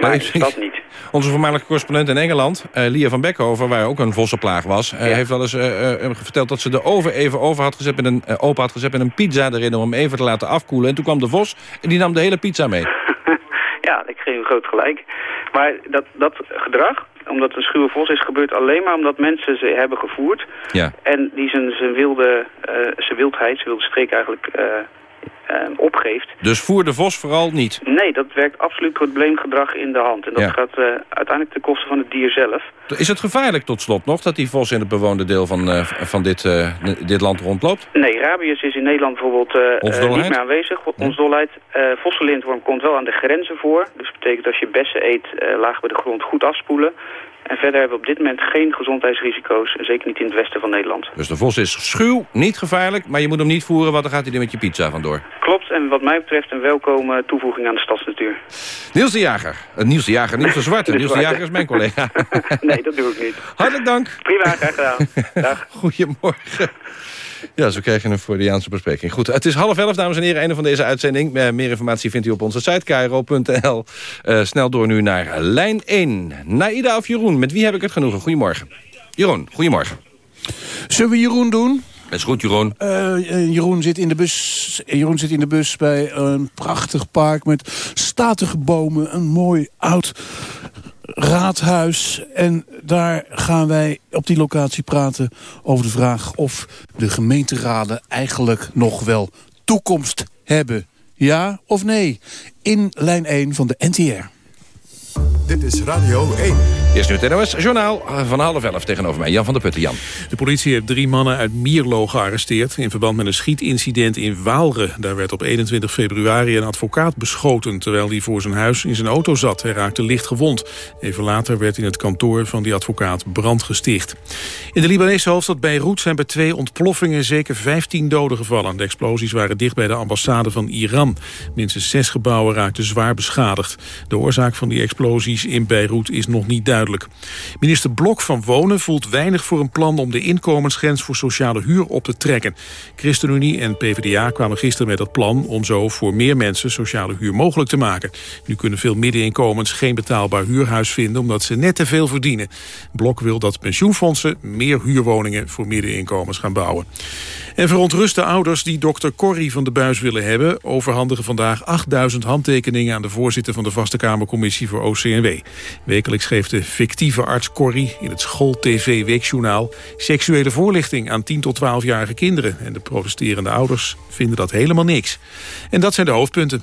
S28: Maar stad niet.
S2: Onze voormalige correspondent in Engeland, eh, Lia van Beckhoven... waar ook een vossenplaag was... eh, heeft wel eens eh, verteld dat ze de oven even over had gezet... Met een, open had gezet met een pizza erin om hem even te laten afkoelen. En toen kwam de vos en die nam de hele pizza mee.
S28: Ja, ik geef u groot gelijk. Maar dat, dat gedrag, omdat het een schuwe vos is, gebeurt alleen maar omdat mensen ze hebben gevoerd.
S2: Ja.
S28: En die zijn, zijn, wilde, zijn wildheid, zijn wilde streek eigenlijk opgeeft.
S2: Dus voer de vos vooral niet.
S28: Nee, dat werkt absoluut probleemgedrag in de hand. En dat
S2: Ja.
S28: gaat eh, uiteindelijk ten koste van het dier zelf.
S2: Is het gevaarlijk tot slot nog dat die vos in het bewoonde deel van, eh, van dit, eh, dit land rondloopt?
S28: Nee, rabies is in Nederland bijvoorbeeld niet meer aanwezig. Onsdolheid. Eh vossenlintworm komt wel aan de grenzen voor. Dus dat betekent als je bessen eet, laag bij de grond goed afspoelen. En verder hebben we op dit moment geen gezondheidsrisico's. Zeker niet in het westen van Nederland.
S2: Dus de vos is schuw, niet gevaarlijk, maar je moet hem niet voeren... want dan gaat hij er met je pizza vandoor.
S28: Klopt. en wat mij betreft een welkome toevoeging aan de stadsnatuur.
S2: Niels de Jager. Uh, Niels de Jager, Niels de Zwarte.
S28: De
S2: Niels de. Jager is mijn collega.
S28: nee, dat doe ik niet.
S2: Hartelijk dank.
S28: Prima, graag gedaan. Dag.
S2: Goedemorgen. Ja, zo krijg je een Freudiaanse bespreking. Goed, het is half elf, dames en heren, einde van deze uitzending. Eh, meer informatie vindt u op onze site, kro.nl. Eh, snel door nu naar lijn 1. Naida of Jeroen, met wie heb ik het genoegen? Goedemorgen. Jeroen, goedemorgen.
S29: Zullen we Jeroen doen?
S2: Dat is goed, Jeroen.
S29: Uh, uh, Jeroen, zit in de bus, Jeroen zit in de bus bij een prachtig park met statige bomen. Een mooi oud raadhuis. En daar gaan wij op die locatie praten over de vraag of de gemeenteraden eigenlijk nog wel toekomst hebben. Ja of nee? In lijn 1 van de NTR.
S1: Dit is Radio 1.
S2: Eerst nu het NOS-journaal van half elf tegenover mij. Jan van der Putten, Jan.
S3: De politie heeft drie mannen uit Mierlo gearresteerd... in verband met een schietincident in Waalre. Daar werd op 21 februari een advocaat beschoten... terwijl hij voor zijn huis in zijn auto zat. Hij raakte licht gewond. Even later werd in het kantoor van die advocaat brand gesticht. In de Libanese hoofdstad Beirut zijn bij twee ontploffingen... zeker 15 doden gevallen. De explosies waren dicht bij de ambassade van Iran. Minstens zes gebouwen raakten zwaar beschadigd. De oorzaak van die explosies in Beirut is nog niet duidelijk. Minister Blok van Wonen voelt weinig voor een plan om de inkomensgrens voor sociale huur op te trekken. ChristenUnie en PvdA kwamen gisteren met dat plan om zo voor meer mensen sociale huur mogelijk te maken. Nu kunnen veel middeninkomens geen betaalbaar huurhuis vinden omdat ze net te veel verdienen. Blok wil dat pensioenfondsen meer huurwoningen voor middeninkomens gaan bouwen. En verontruste ouders die dokter Corrie van de Buis willen hebben... overhandigen vandaag 8000 handtekeningen aan de voorzitter van de Vaste Kamercommissie voor OCNW. Wekelijks geeft de fictieve arts Corrie in het School-TV Weekjournaal... seksuele voorlichting aan 10 tot 12-jarige kinderen. En de protesterende ouders vinden dat helemaal niks. En dat zijn de hoofdpunten.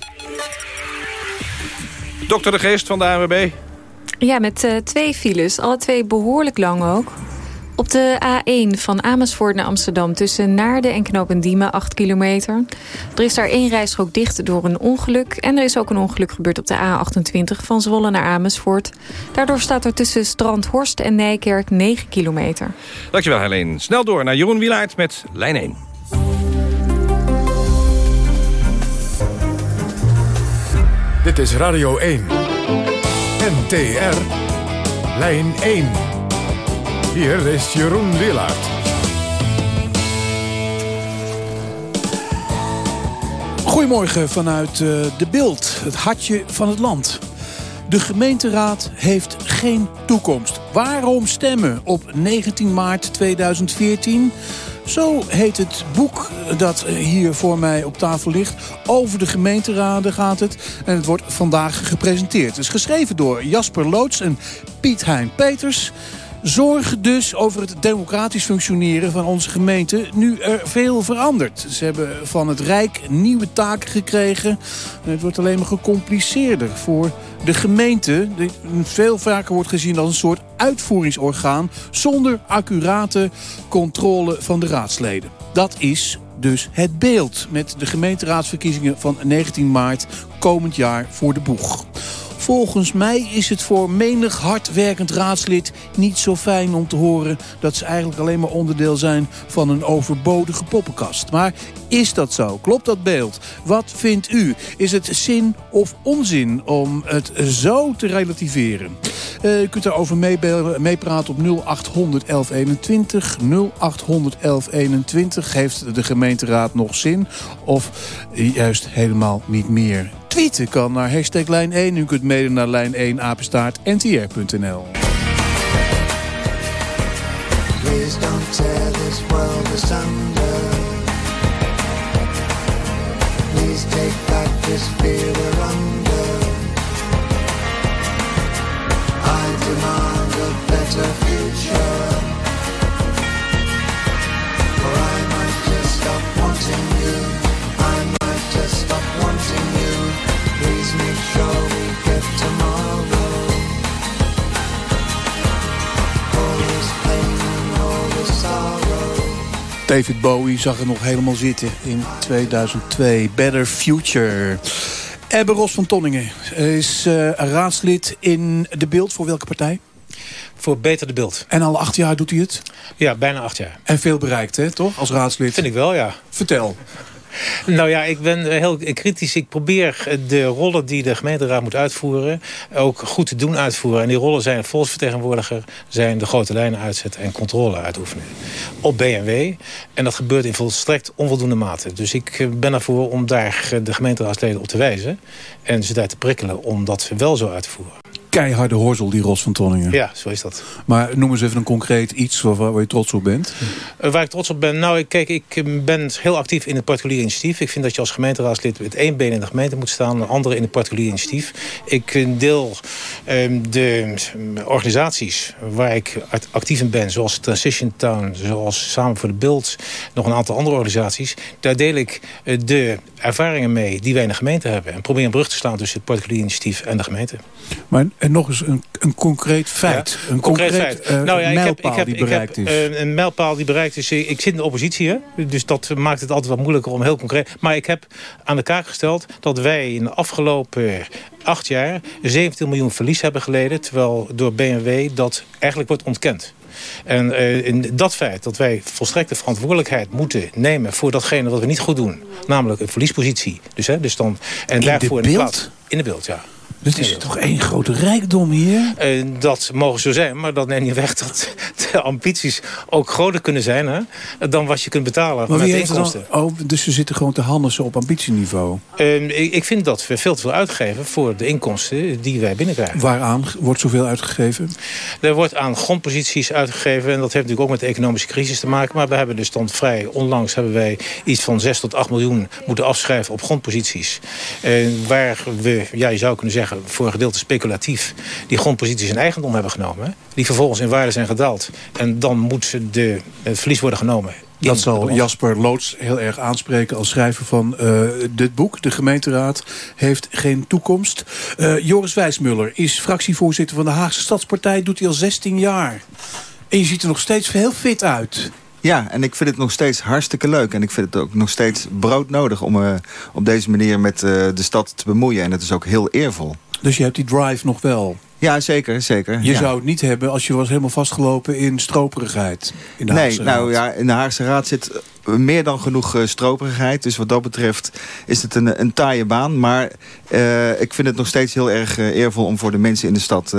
S2: Dokter de Geest van de ANWB.
S7: Ja, met uh, twee files. Alle twee behoorlijk lang ook. Op de A1 van Amersfoort naar Amsterdam tussen Naarden en Knopendiemen 8 kilometer. Er is daar één rijstrook dicht door een ongeluk. En er is ook een ongeluk gebeurd op de A28 van Zwolle naar Amersfoort. Daardoor staat er tussen Strandhorst en Nijkerk 9 kilometer.
S2: Dankjewel Helene. Snel door naar Jeroen Wielaert met lijn 1.
S1: Dit is Radio 1. NTR. Lijn 1. Hier is Jeroen Willaert.
S29: Goedemorgen vanuit uh, De Beeld, het hartje van het land. De gemeenteraad heeft geen toekomst. Waarom stemmen op 19 maart 2014? Zo heet het boek dat hier voor mij op tafel ligt. Over de gemeenteraden gaat het. En het wordt vandaag gepresenteerd. Het is geschreven door Jasper Loots en Piet Hein Peters. Zorg dus over het democratisch functioneren van onze gemeente... nu er veel verandert. Ze hebben van het Rijk nieuwe taken gekregen. En het wordt alleen maar gecompliceerder voor de gemeente... die veel vaker wordt gezien als een soort uitvoeringsorgaan... zonder accurate controle van de raadsleden. Dat is dus het beeld met de gemeenteraadsverkiezingen van 19 maart komend jaar voor de boeg. Volgens mij is het voor menig hardwerkend raadslid niet zo fijn om te horen... dat ze eigenlijk alleen maar onderdeel zijn van een overbodige poppenkast. Maar is dat zo? Klopt dat beeld? Wat vindt u? Is het zin of onzin om het zo te relativeren? Uh, u kunt daarover meepraten op 0800 1121. 0800 1121. Heeft de gemeenteraad nog zin? Of juist helemaal niet meer? Tweeten kan naar hashtag lijn 1. U kunt mede naar lijn 1 apenstaart ntr.nl.
S30: Please don't tear this world asunder. Please take back this fear we're under. I demand a better future. For I might just stop wanting you.
S29: David Bowie zag er nog helemaal zitten in 2002. Better Future. Ebbe Ros van Tonningen is uh, raadslid in De Beeld. Voor welke partij?
S31: Voor Beter De Beeld.
S29: En al acht jaar doet hij het?
S31: Ja, bijna acht jaar.
S29: En veel bereikt, hè, toch? Als raadslid.
S31: Vind ik wel, ja.
S29: Vertel.
S31: Nou ja, ik ben eh, heel kritisch. Ik probeer eh, de rollen die de gemeenteraad moet uitvoeren... ook goed te doen uitvoeren. En die rollen zijn volksvertegenwoordiger... zijn de grote lijnen uitzetten en controle uitoefenen. Op BMW. En dat gebeurt in volstrekt onvoldoende mate. Dus ik eh, ben ervoor om daar de gemeenteraadsleden op te wijzen. En ze daar te prikkelen om dat wel zo uit te voeren
S29: keiharde horzel, die Ros van Tonningen.
S31: Ja, zo is dat.
S29: Maar noem eens even een concreet iets waar, waar je trots op bent.
S31: Uh, waar ik trots op ben? Nou, kijk, ik ben heel actief in het particulier initiatief. Ik vind dat je als gemeenteraadslid met één been in de gemeente moet staan... en de andere in het particulier initiatief. Ik eh, deel uh, de organisaties waar ik actief in ben... zoals Transition Town, zoals Samen voor de Beeld... nog een aantal andere organisaties. Daar deel ik de ervaringen mee die wij in de gemeente hebben... en probeer een brug te slaan tussen het particulier initiatief en de gemeente.
S29: Maar en nog eens een, een concreet feit. een concreet, concreet
S31: feit.
S29: Uh, nou ja, mijlpaal
S31: ik heb,
S29: die bereikt
S31: ik
S29: heb,
S31: is. Uh, een mijlpaal die bereikt is. Ik zit in de oppositie, hè? dus dat maakt het altijd wat moeilijker om heel concreet... Maar ik heb aan de kaak gesteld dat wij in de afgelopen acht jaar... 17 miljoen verlies hebben geleden... terwijl door BMW dat eigenlijk wordt ontkend. En uh, in dat feit dat wij volstrekte verantwoordelijkheid moeten nemen... voor datgene wat we niet goed doen, namelijk een verliespositie. Dus, hè, dus dan, en
S29: in
S31: daarvoor
S29: de beeld?
S31: in de beeld, ja.
S29: Dus het is toch één grote rijkdom hier?
S31: Uh, dat mogen zo zijn, maar dat neemt niet weg dat de ambities ook groter kunnen zijn hè, dan wat je kunt betalen
S29: maar
S31: met inkomsten.
S29: dan, oh, dus ze zitten gewoon te handelsen op ambitieniveau?
S31: Uh, ik, ik, vind dat we veel te veel uitgeven voor de inkomsten die wij binnenkrijgen.
S29: Waaraan wordt zoveel uitgegeven?
S31: Er wordt aan grondposities uitgegeven en dat heeft natuurlijk ook met de economische crisis te maken. Maar we hebben dus dan vrij onlangs hebben wij iets van 6 tot 8 miljoen moeten afschrijven op grondposities. Uh, waar we, ja, je zou kunnen zeggen voor een gedeelte speculatief... die grondposities in eigendom hebben genomen... die vervolgens in waarde zijn gedaald. En dan moet de, het verlies worden genomen.
S29: Dat zal Jasper Loods heel erg aanspreken als schrijver van uh, dit boek. De gemeenteraad heeft geen toekomst. Uh, Joris Wijsmuller is fractievoorzitter van de Haagse Stadspartij. Doet hij al 16 jaar. En je ziet er nog steeds heel fit uit.
S32: Ja, en ik vind het nog steeds hartstikke leuk. En ik vind het ook nog steeds broodnodig om uh, op deze manier met uh, de stad te bemoeien. En het is ook heel eervol.
S29: Dus je hebt die drive nog wel?
S32: Ja, zeker, zeker.
S29: Je
S32: ja.
S29: zou het niet hebben als je was helemaal vastgelopen in stroperigheid in de
S32: nee,
S29: Haagse
S32: nou
S29: Raad.
S32: ja, in de Haagse Raad zit meer dan genoeg uh, stroperigheid. Dus wat dat betreft is het een, een taaie baan. Maar uh, ik vind het nog steeds heel erg uh, eervol om voor de mensen in de stad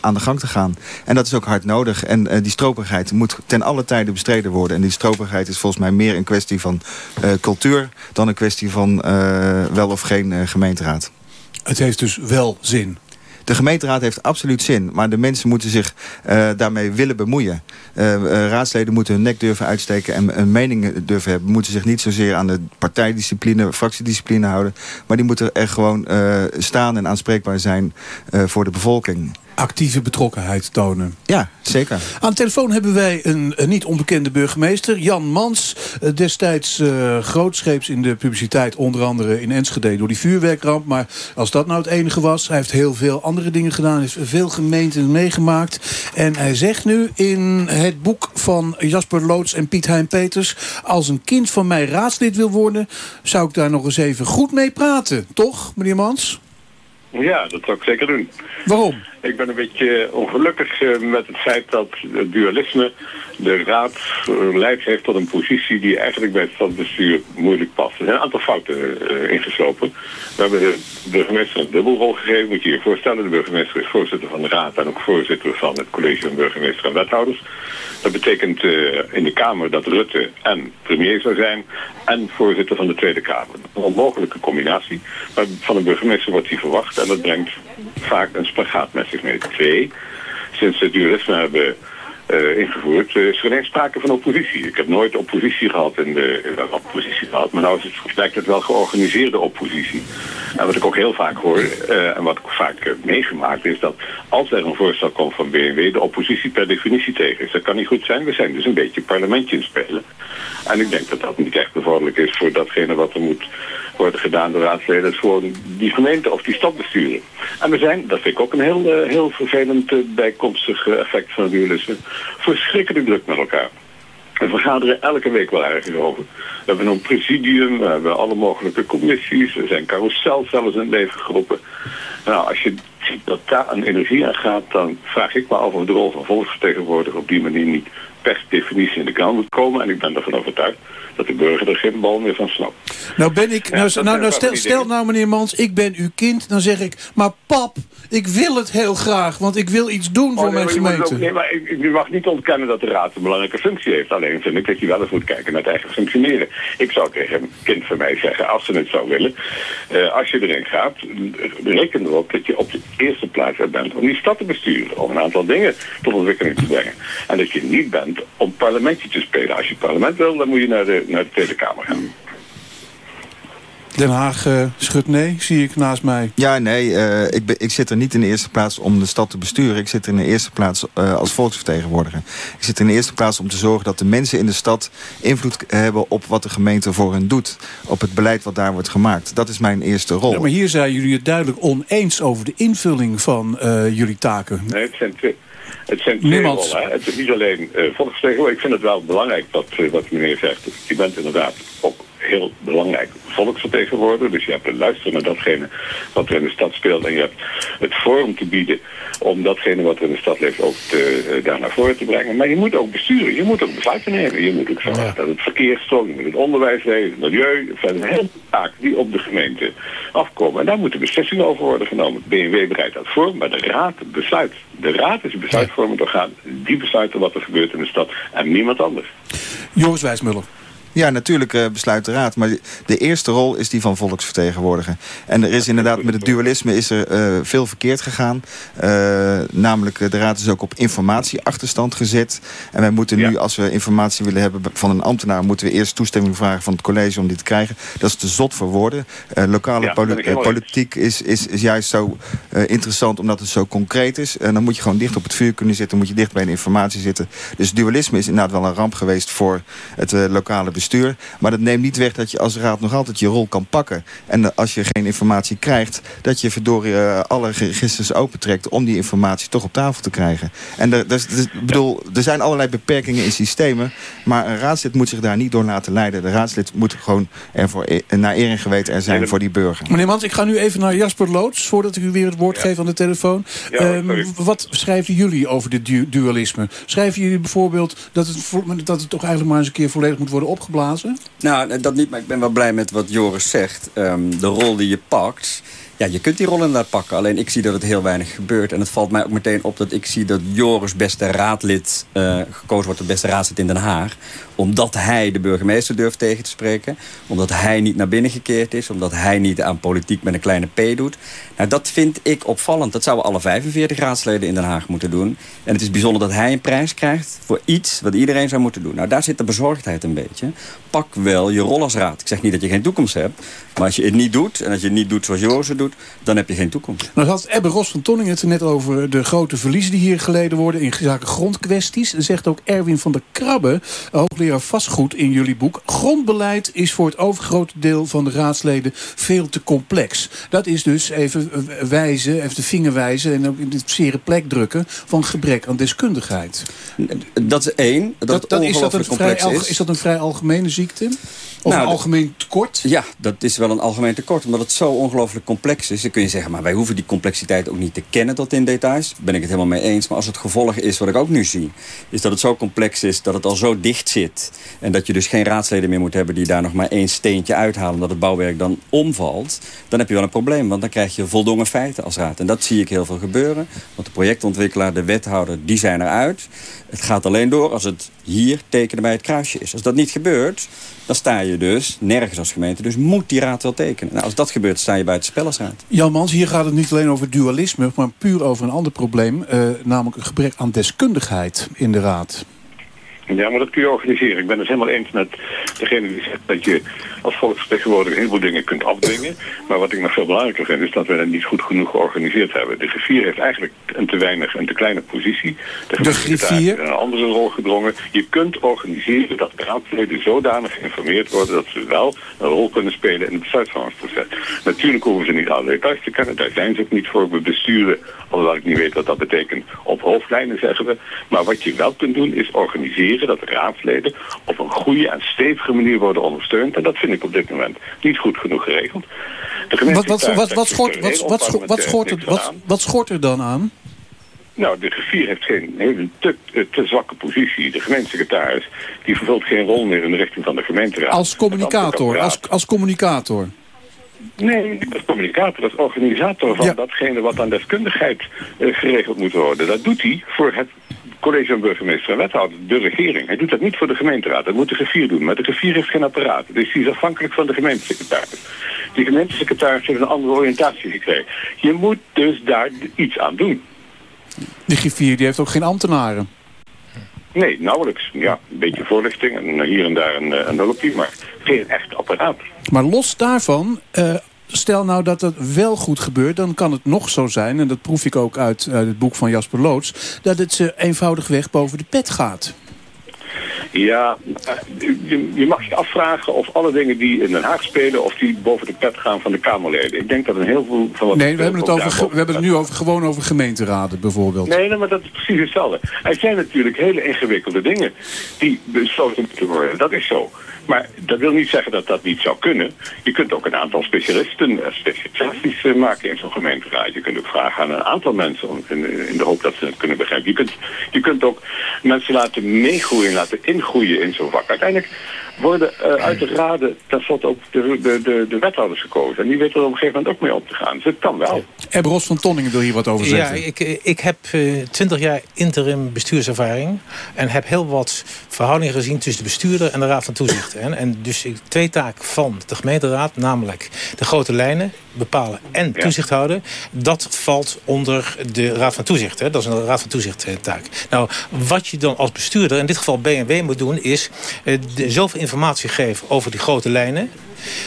S32: aan de gang te gaan. En dat is ook hard nodig. En die stroperigheid moet ten alle tijde bestreden worden. En die stroperigheid is volgens mij meer een kwestie van cultuur... dan een kwestie van wel of geen gemeenteraad.
S29: Het heeft dus wel zin.
S32: De gemeenteraad heeft absoluut zin, maar de mensen moeten zich uh, daarmee willen bemoeien. Uh, uh, raadsleden moeten hun nek durven uitsteken en een mening durven hebben. Moeten zich niet zozeer aan de partijdiscipline, fractiediscipline houden. Maar die moeten er gewoon staan en aanspreekbaar zijn voor de bevolking
S29: actieve betrokkenheid tonen.
S32: Ja, zeker.
S29: Aan de telefoon hebben wij een, een niet onbekende burgemeester, Jan Mans. Destijds uh, grootscheeps in de publiciteit, onder andere in Enschede door die vuurwerkramp. Maar als dat nou het enige was, hij heeft heel veel andere dingen gedaan. Heeft veel gemeenten meegemaakt. En hij zegt nu in het boek van Jasper Loods en Piet Hein Peters... als een kind van mij raadslid wil worden, zou ik daar nog eens even goed mee praten. Toch, meneer Mans?
S33: Ja, dat zou ik zeker doen.
S29: Waarom?
S33: Ik ben een beetje ongelukkig met het feit dat het dualisme de raad leid heeft tot een positie die eigenlijk bij het stadsbestuur moeilijk past. Er zijn een aantal fouten uh, ingeslopen. We hebben de burgemeester een dubbelrol gegeven, moet je je voorstellen. De burgemeester is voorzitter van de raad en ook voorzitter van het college van burgemeester en wethouders. Dat betekent uh, in de Kamer dat Rutte en premier zou zijn en voorzitter van de Tweede Kamer. Een onmogelijke combinatie, maar van een burgemeester wordt hij verwacht en dat brengt vaak een spagaat met zich mee. Twee, sinds het dualisme hebben uh, ingevoerd, uh, is er ineens sprake van oppositie. Ik heb nooit oppositie gehad in de, oppositie gehad, maar nou is het, lijkt het wel georganiseerde oppositie. En wat ik ook heel vaak hoor, en wat ik vaak meegemaakt is dat als er een voorstel komt van BMW, de oppositie per definitie tegen is. Dat kan niet goed zijn, we zijn dus een beetje parlementje in spelen. En ik denk dat dat niet echt bevorderlijk is voor datgene wat er moet worden gedaan door raadsleden. Gewoon die gemeente of die stad besturen. En we zijn, dat vind ik ook een heel, heel vervelend bijkomstig effect van dualisme, verschrikkelijk druk met elkaar. We vergaderen elke week wel ergens over. We hebben een presidium, we hebben alle mogelijke commissies, er zijn carousels zelfs in het leven geroepen. Nou, als je ziet dat daar een energie aan gaat, dan vraag ik me af of de rol van volksvertegenwoordiger op die manier niet per definitie in de krant moet komen. En ik ben ervan overtuigd dat de burger er geen bal meer van snapt.
S29: Nou ben ik, nou, nou, nou stel, stel nou meneer Mans, ik ben uw kind. Dan zeg ik, maar pap, ik wil het heel graag. Want ik wil iets doen voor
S33: Oh, nee,
S29: mijn gemeente.
S33: ook- nee, maar u mag niet ontkennen dat de raad een belangrijke functie heeft. Alleen vind ik dat je wel eens moet kijken naar het eigen functioneren. Ik zou tegen een kind van mij zeggen, als ze het zou willen, eh, als je erin gaat, eh, reken erop dat je op de eerste plaats bent om die stad te besturen. Om een aantal dingen tot ontwikkeling te brengen. En dat je niet bent om parlementje te spelen. Als je parlement wil, dan moet je naar de, naar de Tweede Kamer gaan.
S29: Den Haag eh, schudt nee, zie ik naast mij.
S32: Ja, nee, eh, ik, ben, ik zit er niet in de eerste plaats om de stad te besturen. Ik zit er in de eerste plaats eh, als volksvertegenwoordiger. Ik zit er in de eerste plaats om te zorgen dat de mensen in de stad invloed hebben op wat de gemeente voor hen doet. Op het beleid wat daar wordt gemaakt. Dat is mijn eerste rol.
S29: Ja, maar hier zijn jullie het duidelijk oneens over de invulling van eh, jullie taken.
S33: Nee, het zijn twee, het zijn twee
S29: Niemand.
S33: rollen. hè. Het is niet alleen eh volksvertegenwoordiger. Ik vind het wel belangrijk wat, eh, wat meneer zegt. Je bent inderdaad ook heel belangrijk volksvertegenwoordiger. Dus je hebt te luisteren naar datgene wat er in de stad speelt. En je hebt het forum te bieden om datgene wat er in de stad leeft ook te, eh, daar naar voren te brengen. Maar je moet ook besturen. Je moet ook besluiten nemen. Je moet ook zorgen dat het verkeer stroomt. Je moet het onderwijs regelen, het milieu. Verder heel veel taken die op de gemeente afkomen. En daar moeten beslissingen over worden genomen. BMW bereidt dat voor, maar de raad besluit. De raad is een besluitvormend orgaan. Die besluiten wat er gebeurt in de stad en niemand anders.
S29: Joris Wijsmuller.
S32: Ja, natuurlijk eh, besluit de raad. Maar de eerste rol is die van volksvertegenwoordiger. En er is inderdaad met het dualisme is er eh, veel verkeerd gegaan. Eh, namelijk, de raad is ook op informatieachterstand gezet. En wij moeten nu, als we informatie willen hebben van een ambtenaar... moeten we eerst toestemming vragen van het college om die te krijgen. Dat is te zot voor woorden. Lokale
S33: Ja,
S32: poli- politiek is, is, is juist zo interessant omdat het zo concreet is. En dan moet je gewoon dicht op het vuur kunnen zitten. moet je dicht bij de informatie zitten. Dus dualisme is inderdaad wel een ramp geweest voor het lokale bestuur. Maar dat neemt niet weg dat je als raad nog altijd je rol kan pakken. En als je geen informatie krijgt, dat je verdorie eh, alle registers opentrekt om die informatie toch op tafel te krijgen. En er, ik bedoel, er zijn allerlei beperkingen in systemen. Maar een raadslid moet zich daar niet door laten leiden. De raadslid moet gewoon ervoor, eh, naar eer en geweten er zijn voor die burger.
S29: Meneer Mans, ik ga nu even naar Jasper Loods... voordat ik u weer het woord geef aan de telefoon.
S33: Ja,
S29: Ehm, wat schrijven jullie over dit du- dualisme? Schrijven jullie bijvoorbeeld dat het, dat het toch eigenlijk maar eens een keer volledig moet worden
S34: Nou, dat niet, maar ik ben wel blij met wat Joris zegt. Ehm, de rol die je pakt... Ja, je kunt die rol inderdaad pakken. Alleen ik zie dat het heel weinig gebeurt. En het valt mij ook meteen op dat ik zie dat Joris beste raadlid... eh, gekozen wordt tot beste raadslid in Den Haag. Omdat hij de burgemeester durft tegen te spreken. Omdat hij niet naar binnen gekeerd is. Omdat hij niet aan politiek met een kleine p doet. Nou, dat vind ik opvallend. Dat zouden alle 45 raadsleden in Den Haag moeten doen. En het is bijzonder dat hij een prijs krijgt voor iets wat iedereen zou moeten doen. Nou, daar zit de bezorgdheid een beetje. Pak wel je rol als raad. Ik zeg niet dat je geen toekomst hebt. Maar als je het niet doet, en als je het niet doet zoals Joris het doet... dan heb je geen toekomst.
S29: Nou had Ebbe Ros van Tonning het net over de grote verliezen die hier geleden worden in zaken grondkwesties. Zegt ook Erwin van der Krabbe, hoogleraar vastgoed in jullie boek. Grondbeleid is voor het overgrote deel van de raadsleden veel te complex. Dat is dus even eh, wijzen, even de vinger wijzen en ook in de zere plek drukken van gebrek aan deskundigheid.
S34: Dat is één, dat,
S29: is, dat een vrij,
S34: complex
S29: alge-
S34: is.
S29: is dat een vrij algemene ziekte? Of
S34: Nou,
S29: een
S34: dat-
S29: algemeen tekort?
S34: Ja, dat is wel een algemeen tekort. Omdat het zo ongelooflijk complex is. Dan kun je zeggen, maar wij hoeven die complexiteit ook niet te kennen tot in details. Ben ik het helemaal mee eens. Maar als het gevolg is, wat ik ook nu zie... is dat het zo complex is, dat het al zo dicht zit. En dat je dus geen raadsleden meer moet hebben... die daar nog maar één steentje uithalen... omdat het bouwwerk dan omvalt. Dan heb je wel een probleem. Want dan krijg je voldongen feiten als raad. En dat zie ik heel veel gebeuren. Want de projectontwikkelaar, de wethouder, die zijn eruit. Het gaat alleen door als het hier tekenen bij het kruisje is. Als dat niet gebeurt, dan sta je dus nergens als gemeente. Dus moet die raad wel tekenen. Nou, als dat gebeurt, sta je bij het spel als raad.
S29: Jan Mans, hier gaat het niet alleen over dualisme, maar puur over een ander probleem. eh, namelijk een gebrek aan deskundigheid in de raad.
S33: Ja, maar dat kun je organiseren. Ik ben het helemaal eens met degene die zegt dat je als volksvertegenwoordiger een heleboel dingen kunt afdwingen. Maar wat ik nog veel belangrijker vind, is dat we het niet goed genoeg georganiseerd hebben. De griffier heeft eigenlijk een te weinig, een te kleine positie. De, gemeentesecretaris
S29: griffier?
S33: een andere rol gedrongen. Je kunt organiseren dat raadsleden zodanig geïnformeerd worden dat ze wel een rol kunnen spelen in het besluitvormingsproces. Natuurlijk hoeven ze niet alle details te kennen, daar zijn ze ook niet voor. We besturen, alhoewel ik niet weet wat dat betekent, op hoofdlijnen zeggen we. Maar wat je wel kunt doen is organiseren dat de raadsleden op een goede en stevige manier worden ondersteund. En dat vind ik op dit moment niet goed genoeg geregeld.
S29: Wat, wat,
S33: gemeentesecretaris
S29: wat, wat,
S33: heeft
S29: schort,
S33: er
S29: wat, schort- er, dan aan?
S33: Nou, de griffier heeft geen hele te, eh, te zwakke positie. De gemeentesecretaris die vervult geen rol meer in de richting van de gemeenteraad.
S29: Als communicator, als, als communicator.
S33: Nee, niet als communicator, als organisator van datgene wat aan deskundigheid eh, geregeld moet worden. Dat doet hij voor het college van burgemeester en wethouder, de regering. Hij doet dat niet voor de gemeenteraad, dat moet de griffier doen. Maar de griffier heeft geen apparaat, dus die is afhankelijk van de gemeentesecretaris. Die gemeentesecretaris heeft een andere oriëntatie gekregen. Je moet dus daar iets aan doen.
S29: Die griffier die heeft ook geen ambtenaren.
S33: Nee, nauwelijks. Ja, een beetje voorlichting en hier en daar een, eh, een hulpje, maar geen echt apparaat.
S29: Maar los daarvan, eh, stel nou dat het wel goed gebeurt... dan kan het nog zo zijn, en dat proef ik ook uit, uit het boek van Jasper Loods... dat het ze eenvoudigweg boven de pet gaat.
S33: Ja, eh, je, je mag je afvragen of alle dingen die in Den Haag spelen... of die boven de pet gaan van de Kamerleden. Ik denk dat een heel veel van wat...
S29: Nee, we hebben het, over, we hebben het nu over, gewoon over gemeenteraden bijvoorbeeld.
S33: Nee, nee, maar dat is precies hetzelfde. Er zijn natuurlijk hele ingewikkelde dingen die besloten moeten worden. Dat is zo. Maar dat wil niet zeggen dat dat niet zou kunnen. Je kunt ook een aantal specialisten, eh, specialisaties eh, maken in zo'n gemeenteraad. Je kunt ook vragen aan een aantal mensen om- in, in de hoop dat ze het kunnen begrijpen. Je kunt, je kunt ook mensen laten meegroeien, laten ingroeien in zo'n vak. Uiteindelijk worden eh, uit de raden tenslotte ook de, de, de, de wethouders gekozen. En die weten er op een gegeven moment ook mee om te gaan. Dus het kan wel.
S29: En Ros van Tonningen wil hier wat over
S31: Ja,
S29: zeggen.
S31: ik, ik heb twintig jaar interim bestuurservaring. En heb heel wat verhoudingen gezien tussen de bestuurder en de raad van toezicht. En, en dus ik- twee taken van de gemeenteraad, namelijk de grote lijnen bepalen en toezicht houden. Dat valt onder de raad van toezicht. Hè. Dat is een raad van toezicht eh, taak. Nou, wat je dan als bestuurder, in dit geval BMW moet doen, is eh, zoveel informatie geven over die grote lijnen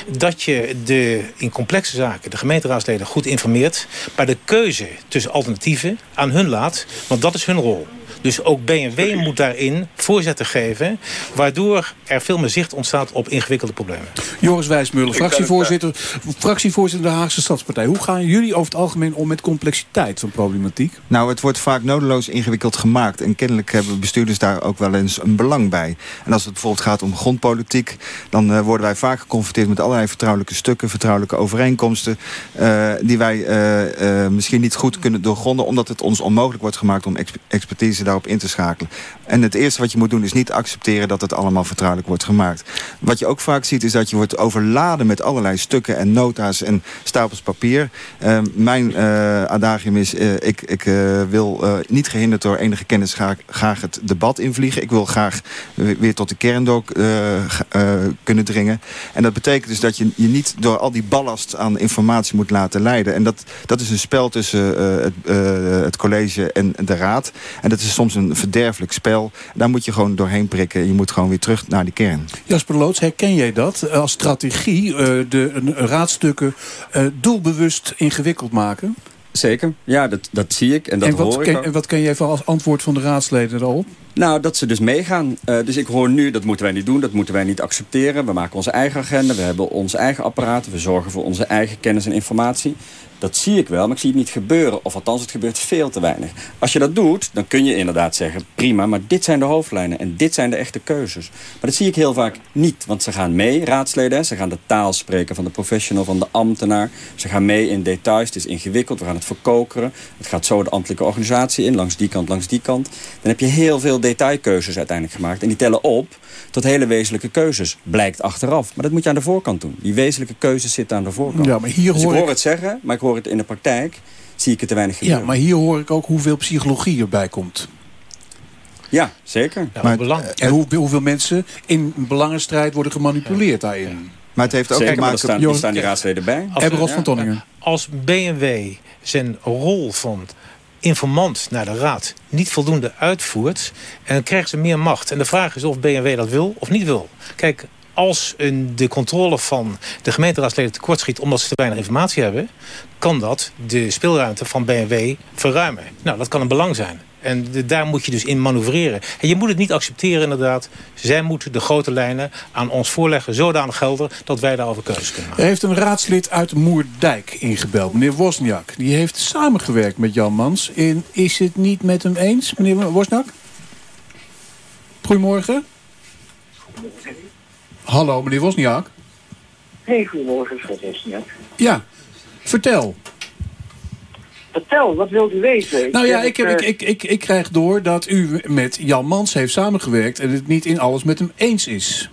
S31: dat je de, in complexe zaken de gemeenteraadsleden goed informeert... maar de keuze tussen alternatieven aan hun laat, want dat is hun rol. Dus ook BMW moet daarin voorzetten geven... waardoor er veel meer zicht ontstaat op ingewikkelde problemen.
S29: Joris Wijsmuller,
S31: het,
S29: fractievoorzitter, fractievoorzitter de Haagse Stadspartij. Hoe gaan jullie over het algemeen om met complexiteit van problematiek?
S32: Nou, het wordt vaak nodeloos ingewikkeld gemaakt. En kennelijk hebben bestuurders daar ook wel eens een belang bij. En als het bijvoorbeeld gaat om grondpolitiek... dan eh, worden wij vaak geconfronteerd met allerlei vertrouwelijke stukken... vertrouwelijke overeenkomsten... eh, die wij eh, eh, misschien niet goed kunnen doorgronden... omdat het ons onmogelijk wordt gemaakt om exp- expertise daarop in te schakelen. En het eerste wat je moet doen is niet accepteren... dat het allemaal vertrouwelijk wordt gemaakt. Wat je ook vaak ziet is dat je wordt overladen met allerlei stukken... en nota's en stapels papier. Eh, mijn eh, adagium is... eh, ik, ik wil niet gehinderd door enige kennis graag, graag het debat invliegen. Ik wil graag weer tot de kern door kunnen dringen. En dat betekent dus dat je je niet door al die ballast aan informatie moet laten leiden. En dat, dat is een spel tussen het, het college en de raad. En dat is soms een verderfelijk spel. Daar moet je gewoon doorheen prikken. Je moet gewoon weer terug naar die kern.
S29: Jasper Loods, herken jij dat eh, als strategie eh, de raadstukken eh, doelbewust ingewikkeld maken?
S34: Zeker, ja, dat, dat zie ik en dat
S29: en, wat
S34: hoor ik
S29: ken, en wat ken jij van als antwoord van de raadsleden daarop?
S34: Nou, dat ze dus meegaan. Eh, dus ik hoor nu, dat moeten wij niet doen, dat moeten wij niet accepteren. We maken onze eigen agenda, we hebben onze eigen apparaten... we zorgen voor onze eigen kennis en informatie. Dat zie ik wel, maar ik zie het niet gebeuren. Of althans, het gebeurt veel te weinig. Als je dat doet, dan kun je inderdaad zeggen... prima, maar dit zijn de hoofdlijnen en dit zijn de echte keuzes. Maar dat zie ik heel vaak niet, want ze gaan mee, raadsleden. Ze gaan de taal spreken van de professional, van de ambtenaar. Ze gaan mee in details, het is ingewikkeld, we gaan het verkokeren. Het gaat zo de ambtelijke organisatie in, langs die kant, langs die kant. Dan heb je heel veel detailkeuzes uiteindelijk gemaakt. En die tellen op tot hele wezenlijke keuzes. Blijkt achteraf. Maar dat moet je aan de voorkant doen. Die wezenlijke keuzes zitten aan de voorkant.
S29: Ja, maar hier
S34: dus
S29: hoor
S34: ik hoor
S29: ik-
S34: het zeggen, maar ik hoor het in de praktijk. Zie ik het te weinig
S29: Ja, maar hier hoor ik ook hoeveel psychologie erbij komt.
S34: Ja, zeker.
S29: Maar, en hoe, hoeveel mensen in een belangenstrijd worden gemanipuleerd daarin.
S32: Maar het heeft ook
S34: Zeker,
S32: te maken...
S34: staan, er staan die raadsleden bij.
S31: Als-
S29: Ros van Tonningen.
S31: Als BMW zijn rol van informant naar de raad niet voldoende uitvoert... en dan krijgen ze meer macht. En de vraag is of BMW dat wil of niet wil. Kijk, als een, de controle van de gemeenteraadsleden tekortschiet... omdat ze te weinig informatie hebben... kan dat de speelruimte van BMW verruimen. Nou, dat kan een belang zijn. En de- daar moet je dus in manoeuvreren. En je moet het niet accepteren inderdaad. Zij moeten de grote lijnen aan ons voorleggen... zodanig helder dat wij daarover keuzes kunnen maken.
S29: Er heeft een raadslid uit Moerdijk ingebeld, meneer Wozniak. Die heeft samengewerkt met Jan Mans. En is het niet met hem eens, meneer Wozniak? Goedemorgen. Hallo, meneer Wozniak.
S35: Hey, goedemorgen, Fred Esniak.
S29: Ja, vertel.
S35: Vertel, wat wilt u weten?
S29: Nou ja, ik, heb,
S35: eh,
S29: ik, ik, ik, ik krijg door dat u met Jan Mans heeft samengewerkt... en het niet in alles met hem eens is.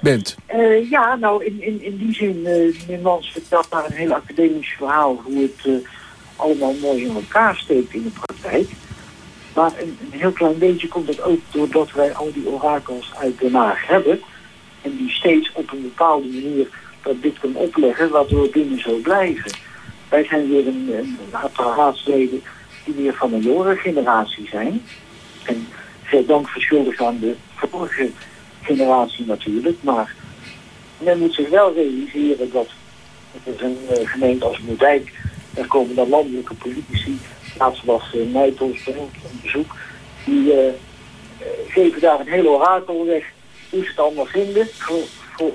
S29: Bent.
S35: eh, ja, nou, in, in, in die zin, eh meneer Mans vertelt daar een heel academisch verhaal... hoe het allemaal mooi in elkaar steekt in de praktijk. Maar een, een heel klein beetje komt dat ook doordat wij al die orakels uit Den Haag hebben... en die steeds op een bepaalde manier dat dit kunnen opleggen... waardoor dingen zo blijven. Wij zijn weer een, een aantal raadsleden die weer van een jongere generatie zijn. En veel dank verschuldigd aan de vorige generatie natuurlijk. Maar men moet zich wel realiseren dat het een eh, gemeente als Moerdijk, daar komen dan landelijke politici. Laatst was uh, Nijtels bij ons op bezoek. Die eh, eh, geven daar een hele orakel weg hoe ze het allemaal vinden. Voor-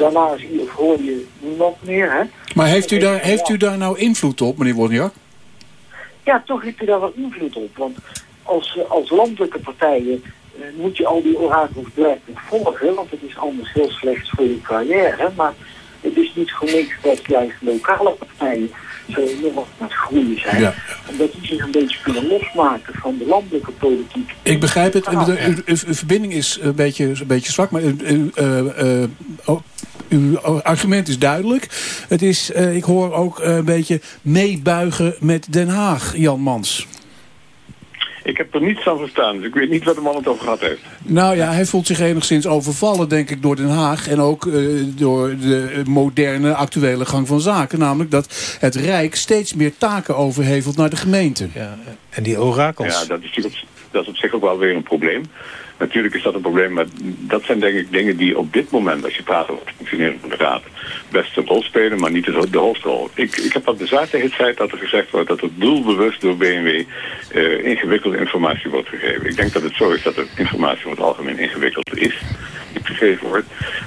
S35: Daarna zie je of hoor je niemand meer. Hè?
S29: Maar heeft u, daar, heeft u daar nou invloed op, meneer Wozniak?
S35: Ja, toch heeft u daar wel invloed op. Want als, als landelijke partijen eh, moet je al die orakels blijven volgen. Want het is anders heel slecht voor je carrière. Maar het is niet voor niks dat juist lokale partijen zo enorm aan het groeien zijn.
S29: Ja.
S35: Omdat die zich een beetje kunnen losmaken van de landelijke politiek.
S29: Ik begrijp het.
S35: Ah,
S29: Uw, verbinding is een beetje, een beetje zwak, maar uw, eh, eh, oh, uw argument is duidelijk. Het is, eh, ik hoor ook eh, een beetje meebuigen met Den Haag, Jan Mans.
S33: Ik heb er niets van verstaan, dus ik weet niet wat de man het over gehad heeft.
S29: Nou ja, hij voelt zich enigszins overvallen, denk ik, door Den Haag. En ook eh, door de moderne, actuele gang van zaken. Namelijk dat het Rijk steeds meer taken overhevelt naar de gemeente.
S31: En die orakels.
S33: Ja, dat is, dat is op zich ook wel weer een probleem. Natuurlijk is dat een probleem, maar dat zijn denk ik dingen die op dit moment, als je praat over het functioneren van de raad, best een rol spelen, maar niet de, hoofdrol. Ik, ik heb wat bezwaar tegen het feit dat er gezegd wordt dat er doelbewust door BMW eh, ingewikkelde informatie wordt gegeven. Ik denk dat het zo is dat de informatie het algemeen ingewikkeld is, die gegeven wordt.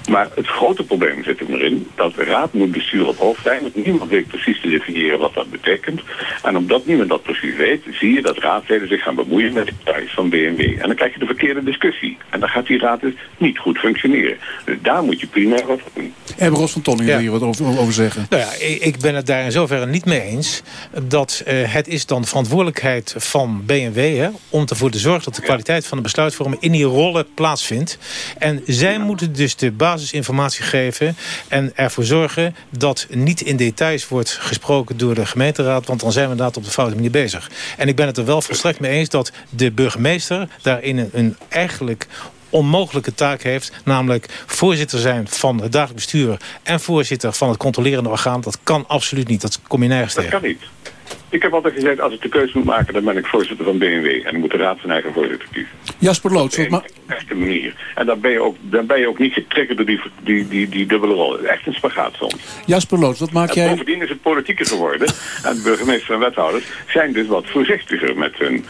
S33: Maar het grote probleem zit hem erin dat de raad moet besturen op hoofdlijn, want niemand weet precies te definiëren wat dat betekent. En omdat niemand dat precies weet, zie je dat raadleden zich gaan bemoeien met de details van BMW. En dan krijg je de verkeerde discussie. En dan gaat die raad dus niet goed functioneren. Dus daar moet je primair wat voor doen.
S29: En Ros van Tonning wil hier wat over, over zeggen.
S31: Nou ja, ik ik ben het daar in zoverre niet mee eens. Dat eh, het is dan verantwoordelijkheid van BMW... Hè, om ervoor te zorgen dat de kwaliteit van de besluitvorming... in die rollen plaatsvindt. En zij moeten dus de basisinformatie geven... en ervoor zorgen dat niet in details wordt gesproken door de gemeenteraad... want dan zijn we inderdaad op de foute manier bezig. En ik ben het er wel volstrekt mee eens dat de burgemeester... daarin een, een eigenlijk onmogelijke taak heeft. Namelijk voorzitter zijn van het dagelijk bestuur... en voorzitter van het controlerende orgaan. Dat kan absoluut niet. Dat kom je nergens
S33: Dat
S31: tegen.
S33: kan niet. Ik heb altijd gezegd, als ik de keuze moet maken, dan ben ik voorzitter van BMW. En dan moet de raad zijn eigen voorzitter kiezen.
S29: Jasper Loods, ma-
S33: Op de echte manier. En dan ben je ook, dan ben je ook niet getriggerd door die, die, die, die dubbele rol. Echt een spagaat soms.
S29: Jasper Loods, wat maak
S33: En
S29: jij...
S33: bovendien is het politieker geworden. En de burgemeester en wethouders zijn dus wat voorzichtiger met hun...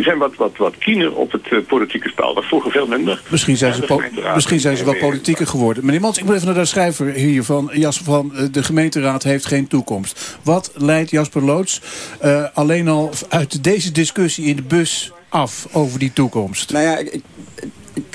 S33: zijn wat, wat, wat kiener op het eh, politieke spel. Dat vroeger veel minder.
S29: Misschien zijn, ze misschien zijn ze wel politieker geworden. Meneer Mans, ik moet even naar de schrijver hier van Jasper van eh, de gemeenteraad heeft geen toekomst. Wat leidt Jasper Loods eh, alleen al uit deze discussie in de bus af over die toekomst?
S34: Nou ja, ik,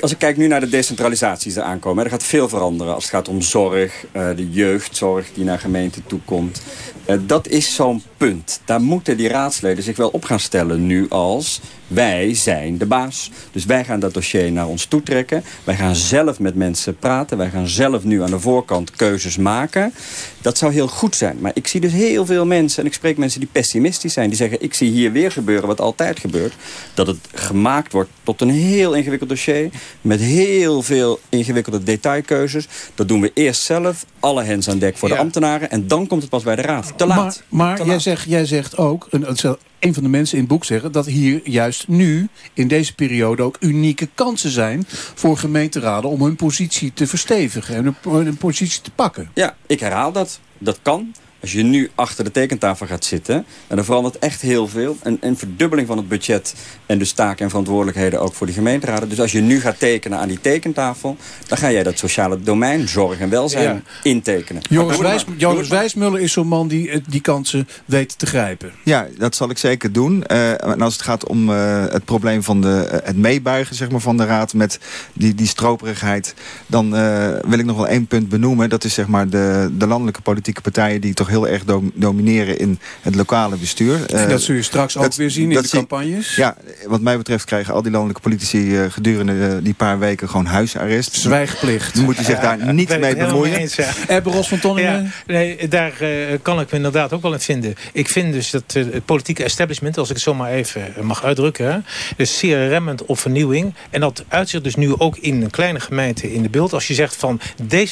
S34: als ik kijk nu naar de decentralisaties die aankomen... er gaat veel veranderen als het gaat om zorg, eh, de jeugdzorg die naar gemeenten toe komt. Eh, dat is zo'n punt. Daar moeten die raadsleden zich wel op gaan stellen nu als... wij zijn de baas. Dus wij gaan dat dossier naar ons toe trekken. Wij gaan zelf met mensen praten. Wij gaan zelf nu aan de voorkant keuzes maken. Dat zou heel goed zijn. Maar ik zie dus heel veel mensen... en ik spreek mensen die pessimistisch zijn... die zeggen, ik zie hier weer gebeuren wat altijd gebeurt. Dat het gemaakt wordt tot een heel ingewikkeld dossier... met heel veel ingewikkelde detailkeuzes. Dat doen we eerst zelf. Alle hens aan dek voor de ambtenaren. En dan komt het pas bij de raad. Te laat.
S29: Maar, maar
S34: Te
S29: jij, zegt, jij zegt ook, een, een- van de mensen in het boek zeggen... dat hier juist nu, in deze periode, ook unieke kansen zijn... voor gemeenteraden om hun positie te verstevigen en hun positie te pakken.
S34: Ja, ik herhaal dat. Dat kan. Als je nu achter de tekentafel gaat zitten... en dan verandert echt heel veel. Een, een verdubbeling van het budget en dus taken en verantwoordelijkheden ook voor de gemeenteraden. Dus als je nu gaat tekenen aan die tekentafel... dan ga jij dat sociale domein, zorg en welzijn,
S29: Ja.
S34: intekenen.
S29: Joris, Wijs, Joris Wijsmuller is zo'n man die eh, die kansen weet te grijpen.
S32: Ja, dat zal ik zeker doen. Eh, en als het gaat om eh, het probleem van de, het meebuigen zeg maar, van de raad met die, die stroperigheid, dan eh, wil ik nog wel één punt benoemen. Dat is zeg maar de, de landelijke politieke partijen die toch heel erg dom- domineren in het lokale bestuur.
S29: En
S32: Eh,
S29: dat zul je straks ook
S32: dat-
S29: weer zien in de
S32: zie-
S29: campagnes.
S32: Ja, wat mij betreft krijgen al die landelijke politici eh, gedurende eh, die paar weken gewoon huisarrest.
S29: Zwijgplicht.
S32: Dan moet hij zich daar niet mee bemoeien.
S31: eens, ja.
S29: Eberos van Tonningen?
S31: Ja, nee, daar eh, kan ik me inderdaad ook wel in vinden. Ik vind dus dat eh, het politieke establishment, als ik het zo maar even eh, mag uitdrukken, hè, is zeer remmend op vernieuwing. En dat uitzicht dus nu ook in een kleine gemeente in de beeld. Als je zegt van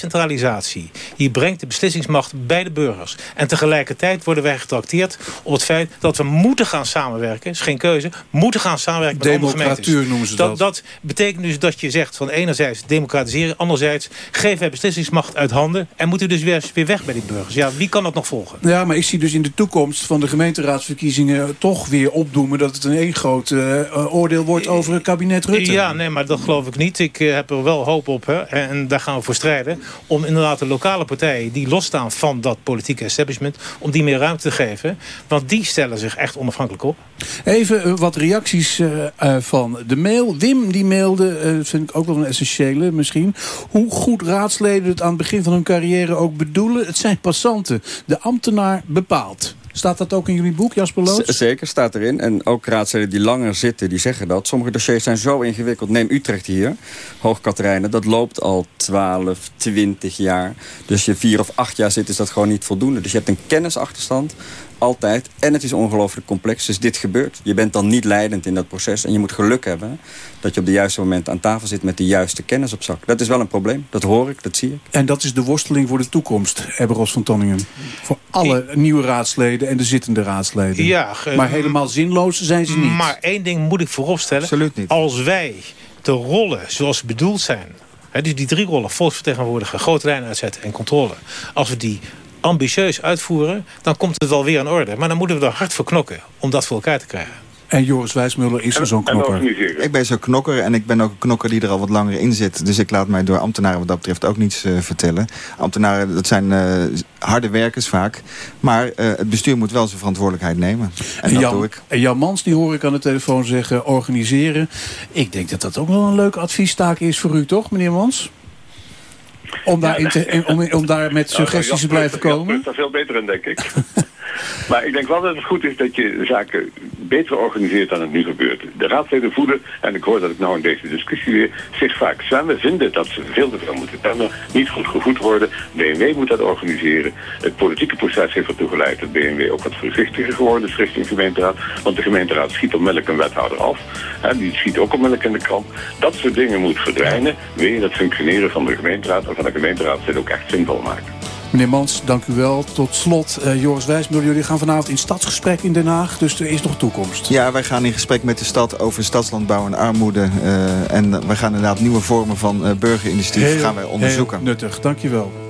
S31: decentralisatie, je brengt de beslissingsmacht bij de burgers. En tegelijkertijd worden wij getrakteerd op het feit dat we moeten gaan samenwerken. is geen keuze, moeten gaan samenwerken met andere gemeentes.
S29: Democratuur noemen ze dat.
S31: dat. betekent dus dat je zegt van enerzijds democratiseren, anderzijds geven wij beslissingsmacht uit handen en moeten dus weer, weer weg bij die burgers. Ja, wie kan dat nog volgen?
S29: Ja, maar ik zie dus in de toekomst van de gemeenteraadsverkiezingen toch weer opdoemen dat het een één groot eh, oordeel wordt over het kabinet Rutte.
S31: Ja, nee, maar dat geloof ik niet. Ik eh, heb er wel hoop op, hè, en daar gaan we voor strijden... om inderdaad de lokale partijen die losstaan van dat politieke establishment... om die meer ruimte te geven. Want die stellen zich echt onafhankelijk op.
S29: Even eh, wat reacties eh, eh, van de mail. Wim die mailde, vind ik ook wel een essentiële misschien. Hoe goed raadsleden het aan het begin van hun carrière ook bedoelen. Het zijn passanten. De ambtenaar bepaalt. Staat dat ook in jullie boek, Jasper Loods?
S34: Zeker, staat erin. En ook raadsleden die langer zitten, die zeggen dat. Sommige dossiers zijn zo ingewikkeld. Neem Utrecht hier, Hoogkaterijnen. Dat loopt al 12, 20 jaar. Dus je vier of acht jaar zit, is dat gewoon niet voldoende. Dus je hebt een kennisachterstand, altijd. En het is ongelooflijk complex. Dus dit gebeurt. Je bent dan niet leidend in dat proces. En je moet geluk hebben dat je op de juiste moment aan tafel zit... met de juiste kennis op zak. Dat is wel een probleem. Dat hoor ik, dat zie ik.
S29: En dat is de worsteling voor de toekomst, Eberos van Tonningen. Voor alle nieuwe raadsleden en de zittende raadsleden.
S31: Ja, ge-
S29: maar helemaal zinloos zijn ze niet.
S31: Maar één ding moet ik vooropstellen.
S32: Absoluut niet.
S31: Als wij de rollen zoals ze bedoeld zijn... Hè, dus die drie rollen, volksvertegenwoordiger, grote lijn uitzetten en controle... als we die ambitieus uitvoeren, dan komt het wel weer in orde. Maar dan moeten we er hard voor knokken om dat voor elkaar te krijgen.
S29: En Joris Wijsmuller is er zo'n knokker.
S32: Ik ben zo'n knokker en ik ben ook een knokker die er al wat langer in zit. Dus ik laat mij door ambtenaren wat dat betreft ook niets eh, vertellen. Ambtenaren, dat zijn eh, harde werkers vaak. Maar eh, het bestuur moet wel zijn verantwoordelijkheid nemen. En,
S29: En
S32: dat
S29: Jan,
S32: doe ik.
S29: en Jan Mans, die hoor ik aan de telefoon zeggen, organiseren. Ik denk dat dat ook wel een leuke adviestaak is voor u, toch, meneer Mans? Om daar, in te- in- om, om daar met suggesties te blijven komen?
S33: Dat is veel beter in, denk ik. maar ik denk wel dat het goed is dat je zaken beter organiseert dan het nu gebeurt. De raadsleden voeden, en ik hoor dat ik nou in deze discussie weer, zich vaak zwemmen, vinden dat ze veel te veel moeten tellen, niet goed gevoed worden. BMW moet dat organiseren. Het politieke proces heeft ertoe geleid dat BMW ook wat voorzichtiger geworden is richting gemeenteraad. Want de gemeenteraad schiet onmiddellijk een wethouder af. Hè, die schiet ook onmiddellijk in de krant. Dat soort dingen moet verdwijnen. Wil je dat functioneren van de gemeenteraad en van de gemeenteraad dit ook echt zinvol maken.
S29: Meneer Mans, dank u wel. Tot slot, eh, Joris Wijsmuller, jullie gaan vanavond in stadsgesprek in Den Haag. Dus er is nog toekomst.
S32: Ja, wij gaan in gesprek met de stad over stadslandbouw en armoede. eh, en wij gaan inderdaad nieuwe vormen van eh, burgerinitiatief
S29: Heel,
S32: gaan wij onderzoeken.
S29: heel nuttig, dank je wel.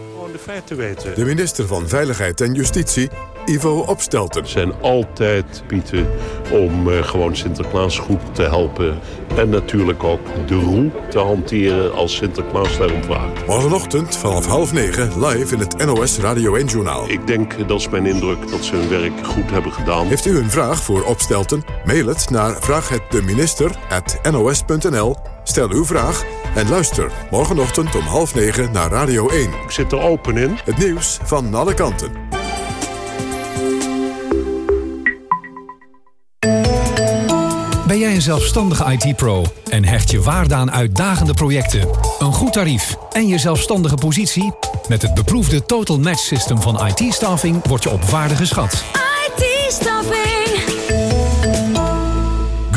S1: Weten. De minister van Veiligheid en Justitie, Ivo Opstelten.
S36: zijn altijd bieden om eh, gewoon Sinterklaas goed te helpen. En natuurlijk ook de roe te hanteren als Sinterklaas daarom vraagt.
S1: Morgenochtend vanaf half negen live in het NOS Radio 1-journaal.
S36: Ik denk, dat is mijn indruk, dat ze hun werk goed hebben gedaan.
S1: Heeft u een vraag voor Opstelten? Mail het naar vraaghetdeminister.nos.nl. Stel uw vraag en luister morgenochtend om half negen naar Radio 1.
S36: Ik zit er open in.
S1: Het nieuws van alle kanten.
S37: Ben jij een zelfstandige IT-pro en hecht je waarde aan uitdagende projecten, een goed tarief en je zelfstandige positie? Met het beproefde Total Match System van IT-staffing word je op waarde geschat.
S27: IT-staffing.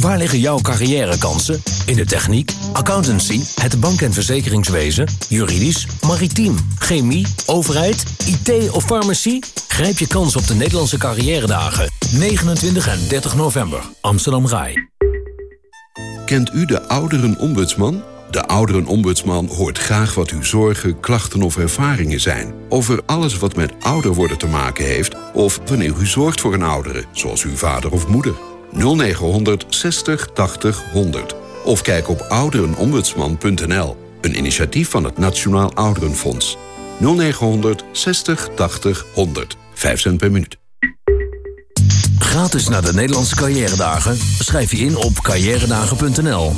S11: Waar liggen jouw carrièrekansen? In de techniek, accountancy, het bank- en verzekeringswezen, juridisch, maritiem, chemie, overheid, IT of farmacie? Grijp je kans op de Nederlandse carrièredagen. 29 en 30 november, Amsterdam Rai.
S38: Kent u de ouderenombudsman? De ouderenombudsman hoort graag wat uw zorgen, klachten of ervaringen zijn. Over alles wat met ouder worden te maken heeft... of wanneer u zorgt voor een oudere, zoals uw vader of moeder. 0900 60 80 100. Of kijk op ouderenombudsman.nl. Een initiatief van het Nationaal Ouderenfonds. 0900 60 80 100. 5 cent per minuut.
S11: Gratis naar de Nederlandse carrièredagen? Schrijf je in op carrièredagen.nl.